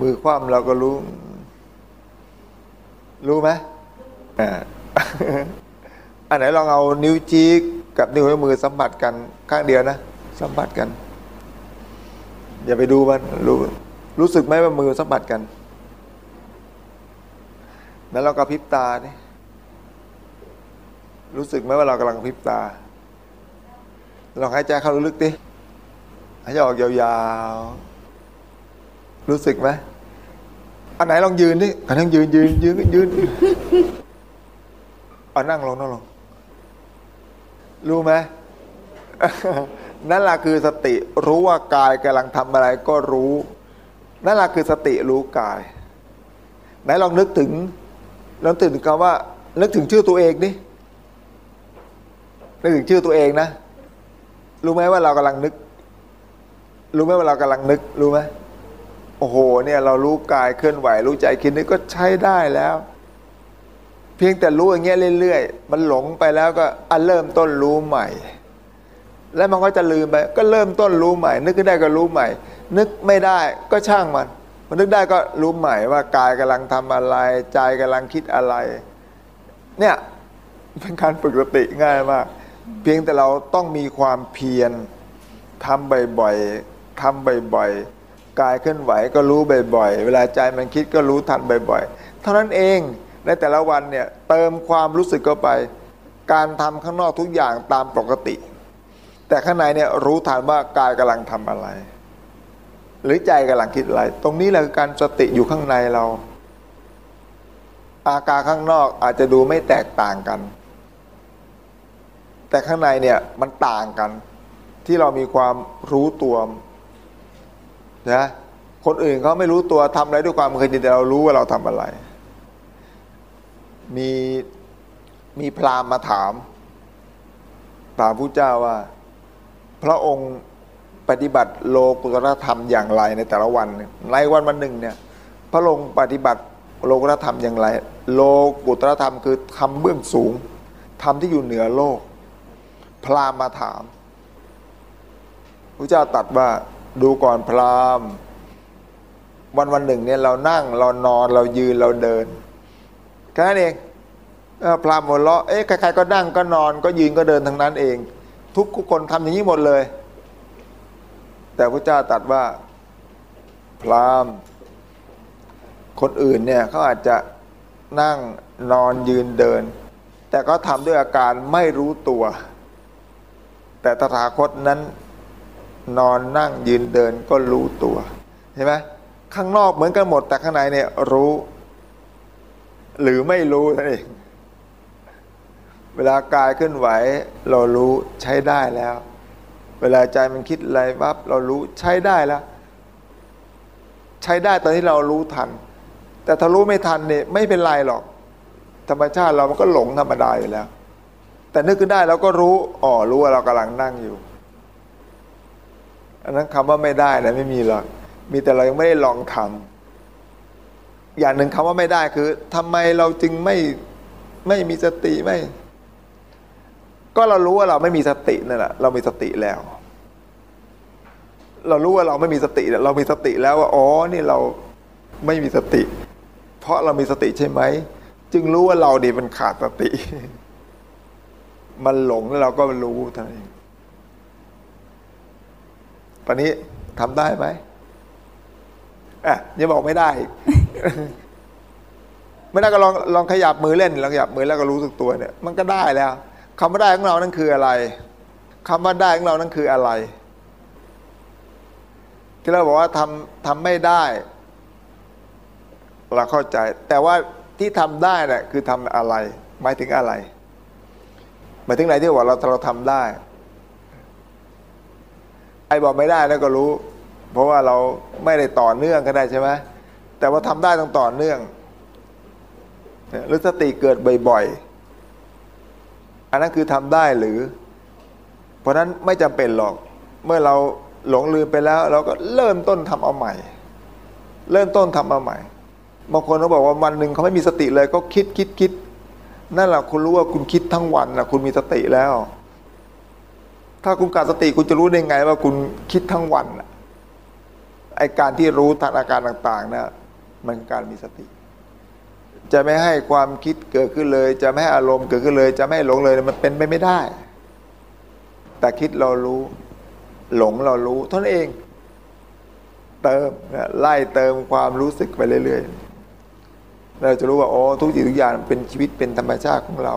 มือคว่ำเราก็รู้ รู้ไหมอ่าอันไหนลองเอานิ้วชี้กับนิ้วมือสัมผัสกันข้างเดียวนะสัมผัสกัน อย่าไปดูมันรู้รู้สึกไหมว่ามือสัมผัสกันแล้วเรากระพริบตานี่รู้สึกไหมว่าเรากำลังพิบตา ลองหายใจเข้าลึกๆดิหายใจออกยาวๆ รู้สึกไหมอันไหนลองยืนดิอันนั่งยืนยืนยืนยืนเอานั่งลงนั่งลงรู้ไหมนั่นแหละคือสติรู้ว่ากายกำลังทำอะไรก็รู้ นั่นแหละคือสติรู้กาย ไหนลองนึกถึงลองตื่นคำว่า นึกถึงชื่อตัวเองดินึกถึงชื่อตัวเองนะ รู้ไหมว่าเรากำลังนึก รู้ไหมว่าเรากำลังนึก รู้ไหมโอ้โห เนี่ยเรารู้กายเคลื่อนไหว รู้ใจคิดนึกก็ใช้ได้แล้ว เพียงแต่รู้อย่างเงี้ยเรื่อยๆ มันหลงไปแล้วก็อันเริ่มต้นรู้ใหม่ แล้วมันก็จะลืมไป ก็เริ่มต้นรู้ใหม่ นึกขึ้นได้ก็รู้ใหม่ นึกไม่ได้ก็ช่างมัน มันนึกได้ก็รู้ใหม่ว่ากายกำลังทำอะไร ใจกำลังคิดอะไร เนี่ยเป็นการฝึกสติง่ายมาก เพียงแต่เราต้องมีความเพียรทำบ่อยๆทำบ่อยๆกายเคลื่อนไหวก็รู้บ่อยๆ เวลาใจมันคิดก็รู้ทันบ่อยๆ เท่านั้นเองในแต่ละวันเนี่ยเติมความรู้สึกเข้าไป การทำข้างนอกทุกอย่างตามปกติ แต่ข้างในเนี่ยรู้ทันว่ากายกำลังทำอะไร หรือใจกำลังคิดอะไร ตรงนี้แหละคือการสติอยู่ข้างในเรา อาการข้างนอกอาจจะดูไม่แตกต่างกัน แต่ข้างในเนี่ยมันต่างกัน ที่เรามีความรู้ตัวนะคนอื่นเขาไม่รู้ตัวทำอะไรด้วยความเคยชินแต่เรารู้ว่าเราทำอะไร มีมีพราหมณ์มาถามถามผู้เจ้าว่า พระองค์ปฏิบัติโลกุตรธรรมอย่างไรในแต่ละวันในวันวันหนึ่งเนี่ย พระองค์ปฏิบัติโลกุตรธรรมอย่างไร โลกุตรธรรมคือทำเบื้องสูงทำที่อยู่เหนือโลก พราหมณ์มาถามพระเจ้าตัดว่าดูก่อนพราหมณ์ วันวันหนึ่งเนี่ยเรานั่งเรานอนเรายืนเราเดินแค่นั้นเองพราหมณ์หัวเราะเอ๊ะใครๆก็นั่งก็นอนก็ยืนก็เดินทั้งนั้นเอง ทุกคนทำอย่างนี้หมดเลย แต่พระเจ้าตัดว่า พราหมณ์ คนอื่นเนี่ยเขาอาจจะนั่งนอนยืนเดิน แต่ก็ทำด้วยอาการไม่รู้ตัว แต่ตถาคตนั้นนอนนั่งยืนเดินก็รู้ตัวเห็นไหมข้างนอกเหมือนกันหมด แต่ข้างในเนี่ยรู้ หรือไม่รู้นั่นเองเวลากายเคลื่อนไหว เรารู้ใช้ได้แล้ว เวลาใจมันคิดอะไรวับเรารู้ใช้ได้แล้ว ใช้ได้ตอนที่เรารู้ทัน แต่ถ้ารู้ไม่ทันเนี่ยไม่เป็นไรหรอก ธรรมชาติเรามันก็หลงธรรมดาอยู่แล้ว แต่นึกขึ้นได้เราก็รู้อ๋อรู้ว่าเรากำลังนั่งอยู่ อันนั้นคำว่าไม่ได้นะไม่มีหรอกมีแต่เรายังไม่ได้ลองทำอย่างหนึ่งคำว่าไม่ได้คือทำไมเราจึงไม่ไม่มีสติไม่ ก็เรารู้ว่าเราไม่มีสตินั่นแหละเรามีสติแล้ว เรารู้ว่าเราไม่มีสติเรามีสติแล้วว่าอ๋อนี่เราไม่มีสติ เพราะเรามีสติใช่ไหม จึงรู้ว่าเราดีมันขาดสติ มันหลงแล้วเราก็รู้เท่านั้นเองตอนนี้ทำได้ไหมอะยังบอกไม่ได้ ไม่ได้ก็ลองลองขยับมือเล่นลองขยับมือแล้วก็รู้สึกตัวเนี่ย มันก็ได้แล้วคำว่าได้ของเรานั่นคืออะไรคำว่าได้ของเรานั่นคืออะไร ที่เราบอกว่าทำทำไม่ได้ เราเข้าใจ แต่ว่าที่ทำได้เนี่ยคือทำอะไรหมายถึงอะไร มายถึงไหนที่ว่าเราเราทำได้ ไอ้บอกไม่ได้แล้วก็รู้ เพราะว่าเราไม่ได้ต่อเนื่องก็ได้ใช่ไหมแต่ว่าทำได้ต้องต่อเนื่องหรือสติเกิดบ่อยๆ อันนั้นคือทำได้หรือ เพราะนั้นไม่จำเป็นหรอก เมื่อเราหลงลืมไปแล้ว เราก็เริ่มต้นทำเอาใหม่ เริ่มต้นทำเอาใหม่บางคนเขาบอกว่าวันหนึ่งเขาไม่มีสติเลยก็คิดคิดคิด นั่นแหละคุณรู้ว่าคุณคิดทั้งวันนะคุณมีสติแล้ว ถ้าคุณขาดสติคุณจะรู้ได้ไง ว่าคุณคิดทั้งวันไอการที่รู้ทันอาการต่าง ๆ นะ มันการมีสติ จะไม่ให้ความคิดเกิดขึ้นเลย จะไม่ให้อารมณ์เกิดขึ้นเลย จะไม่ให้หลงเลยมันเป็นไปไม่ได้ แต่คิดเรารู้ หลงเรารู้เท่านั้นเอง เติมไล่เติมความรู้สึกไปเรื่อย ๆ เราจะรู้ว่าอ๋อทุกสิ่งทุกอย่างเป็นชีวิตเป็นธรรมชาติของเรา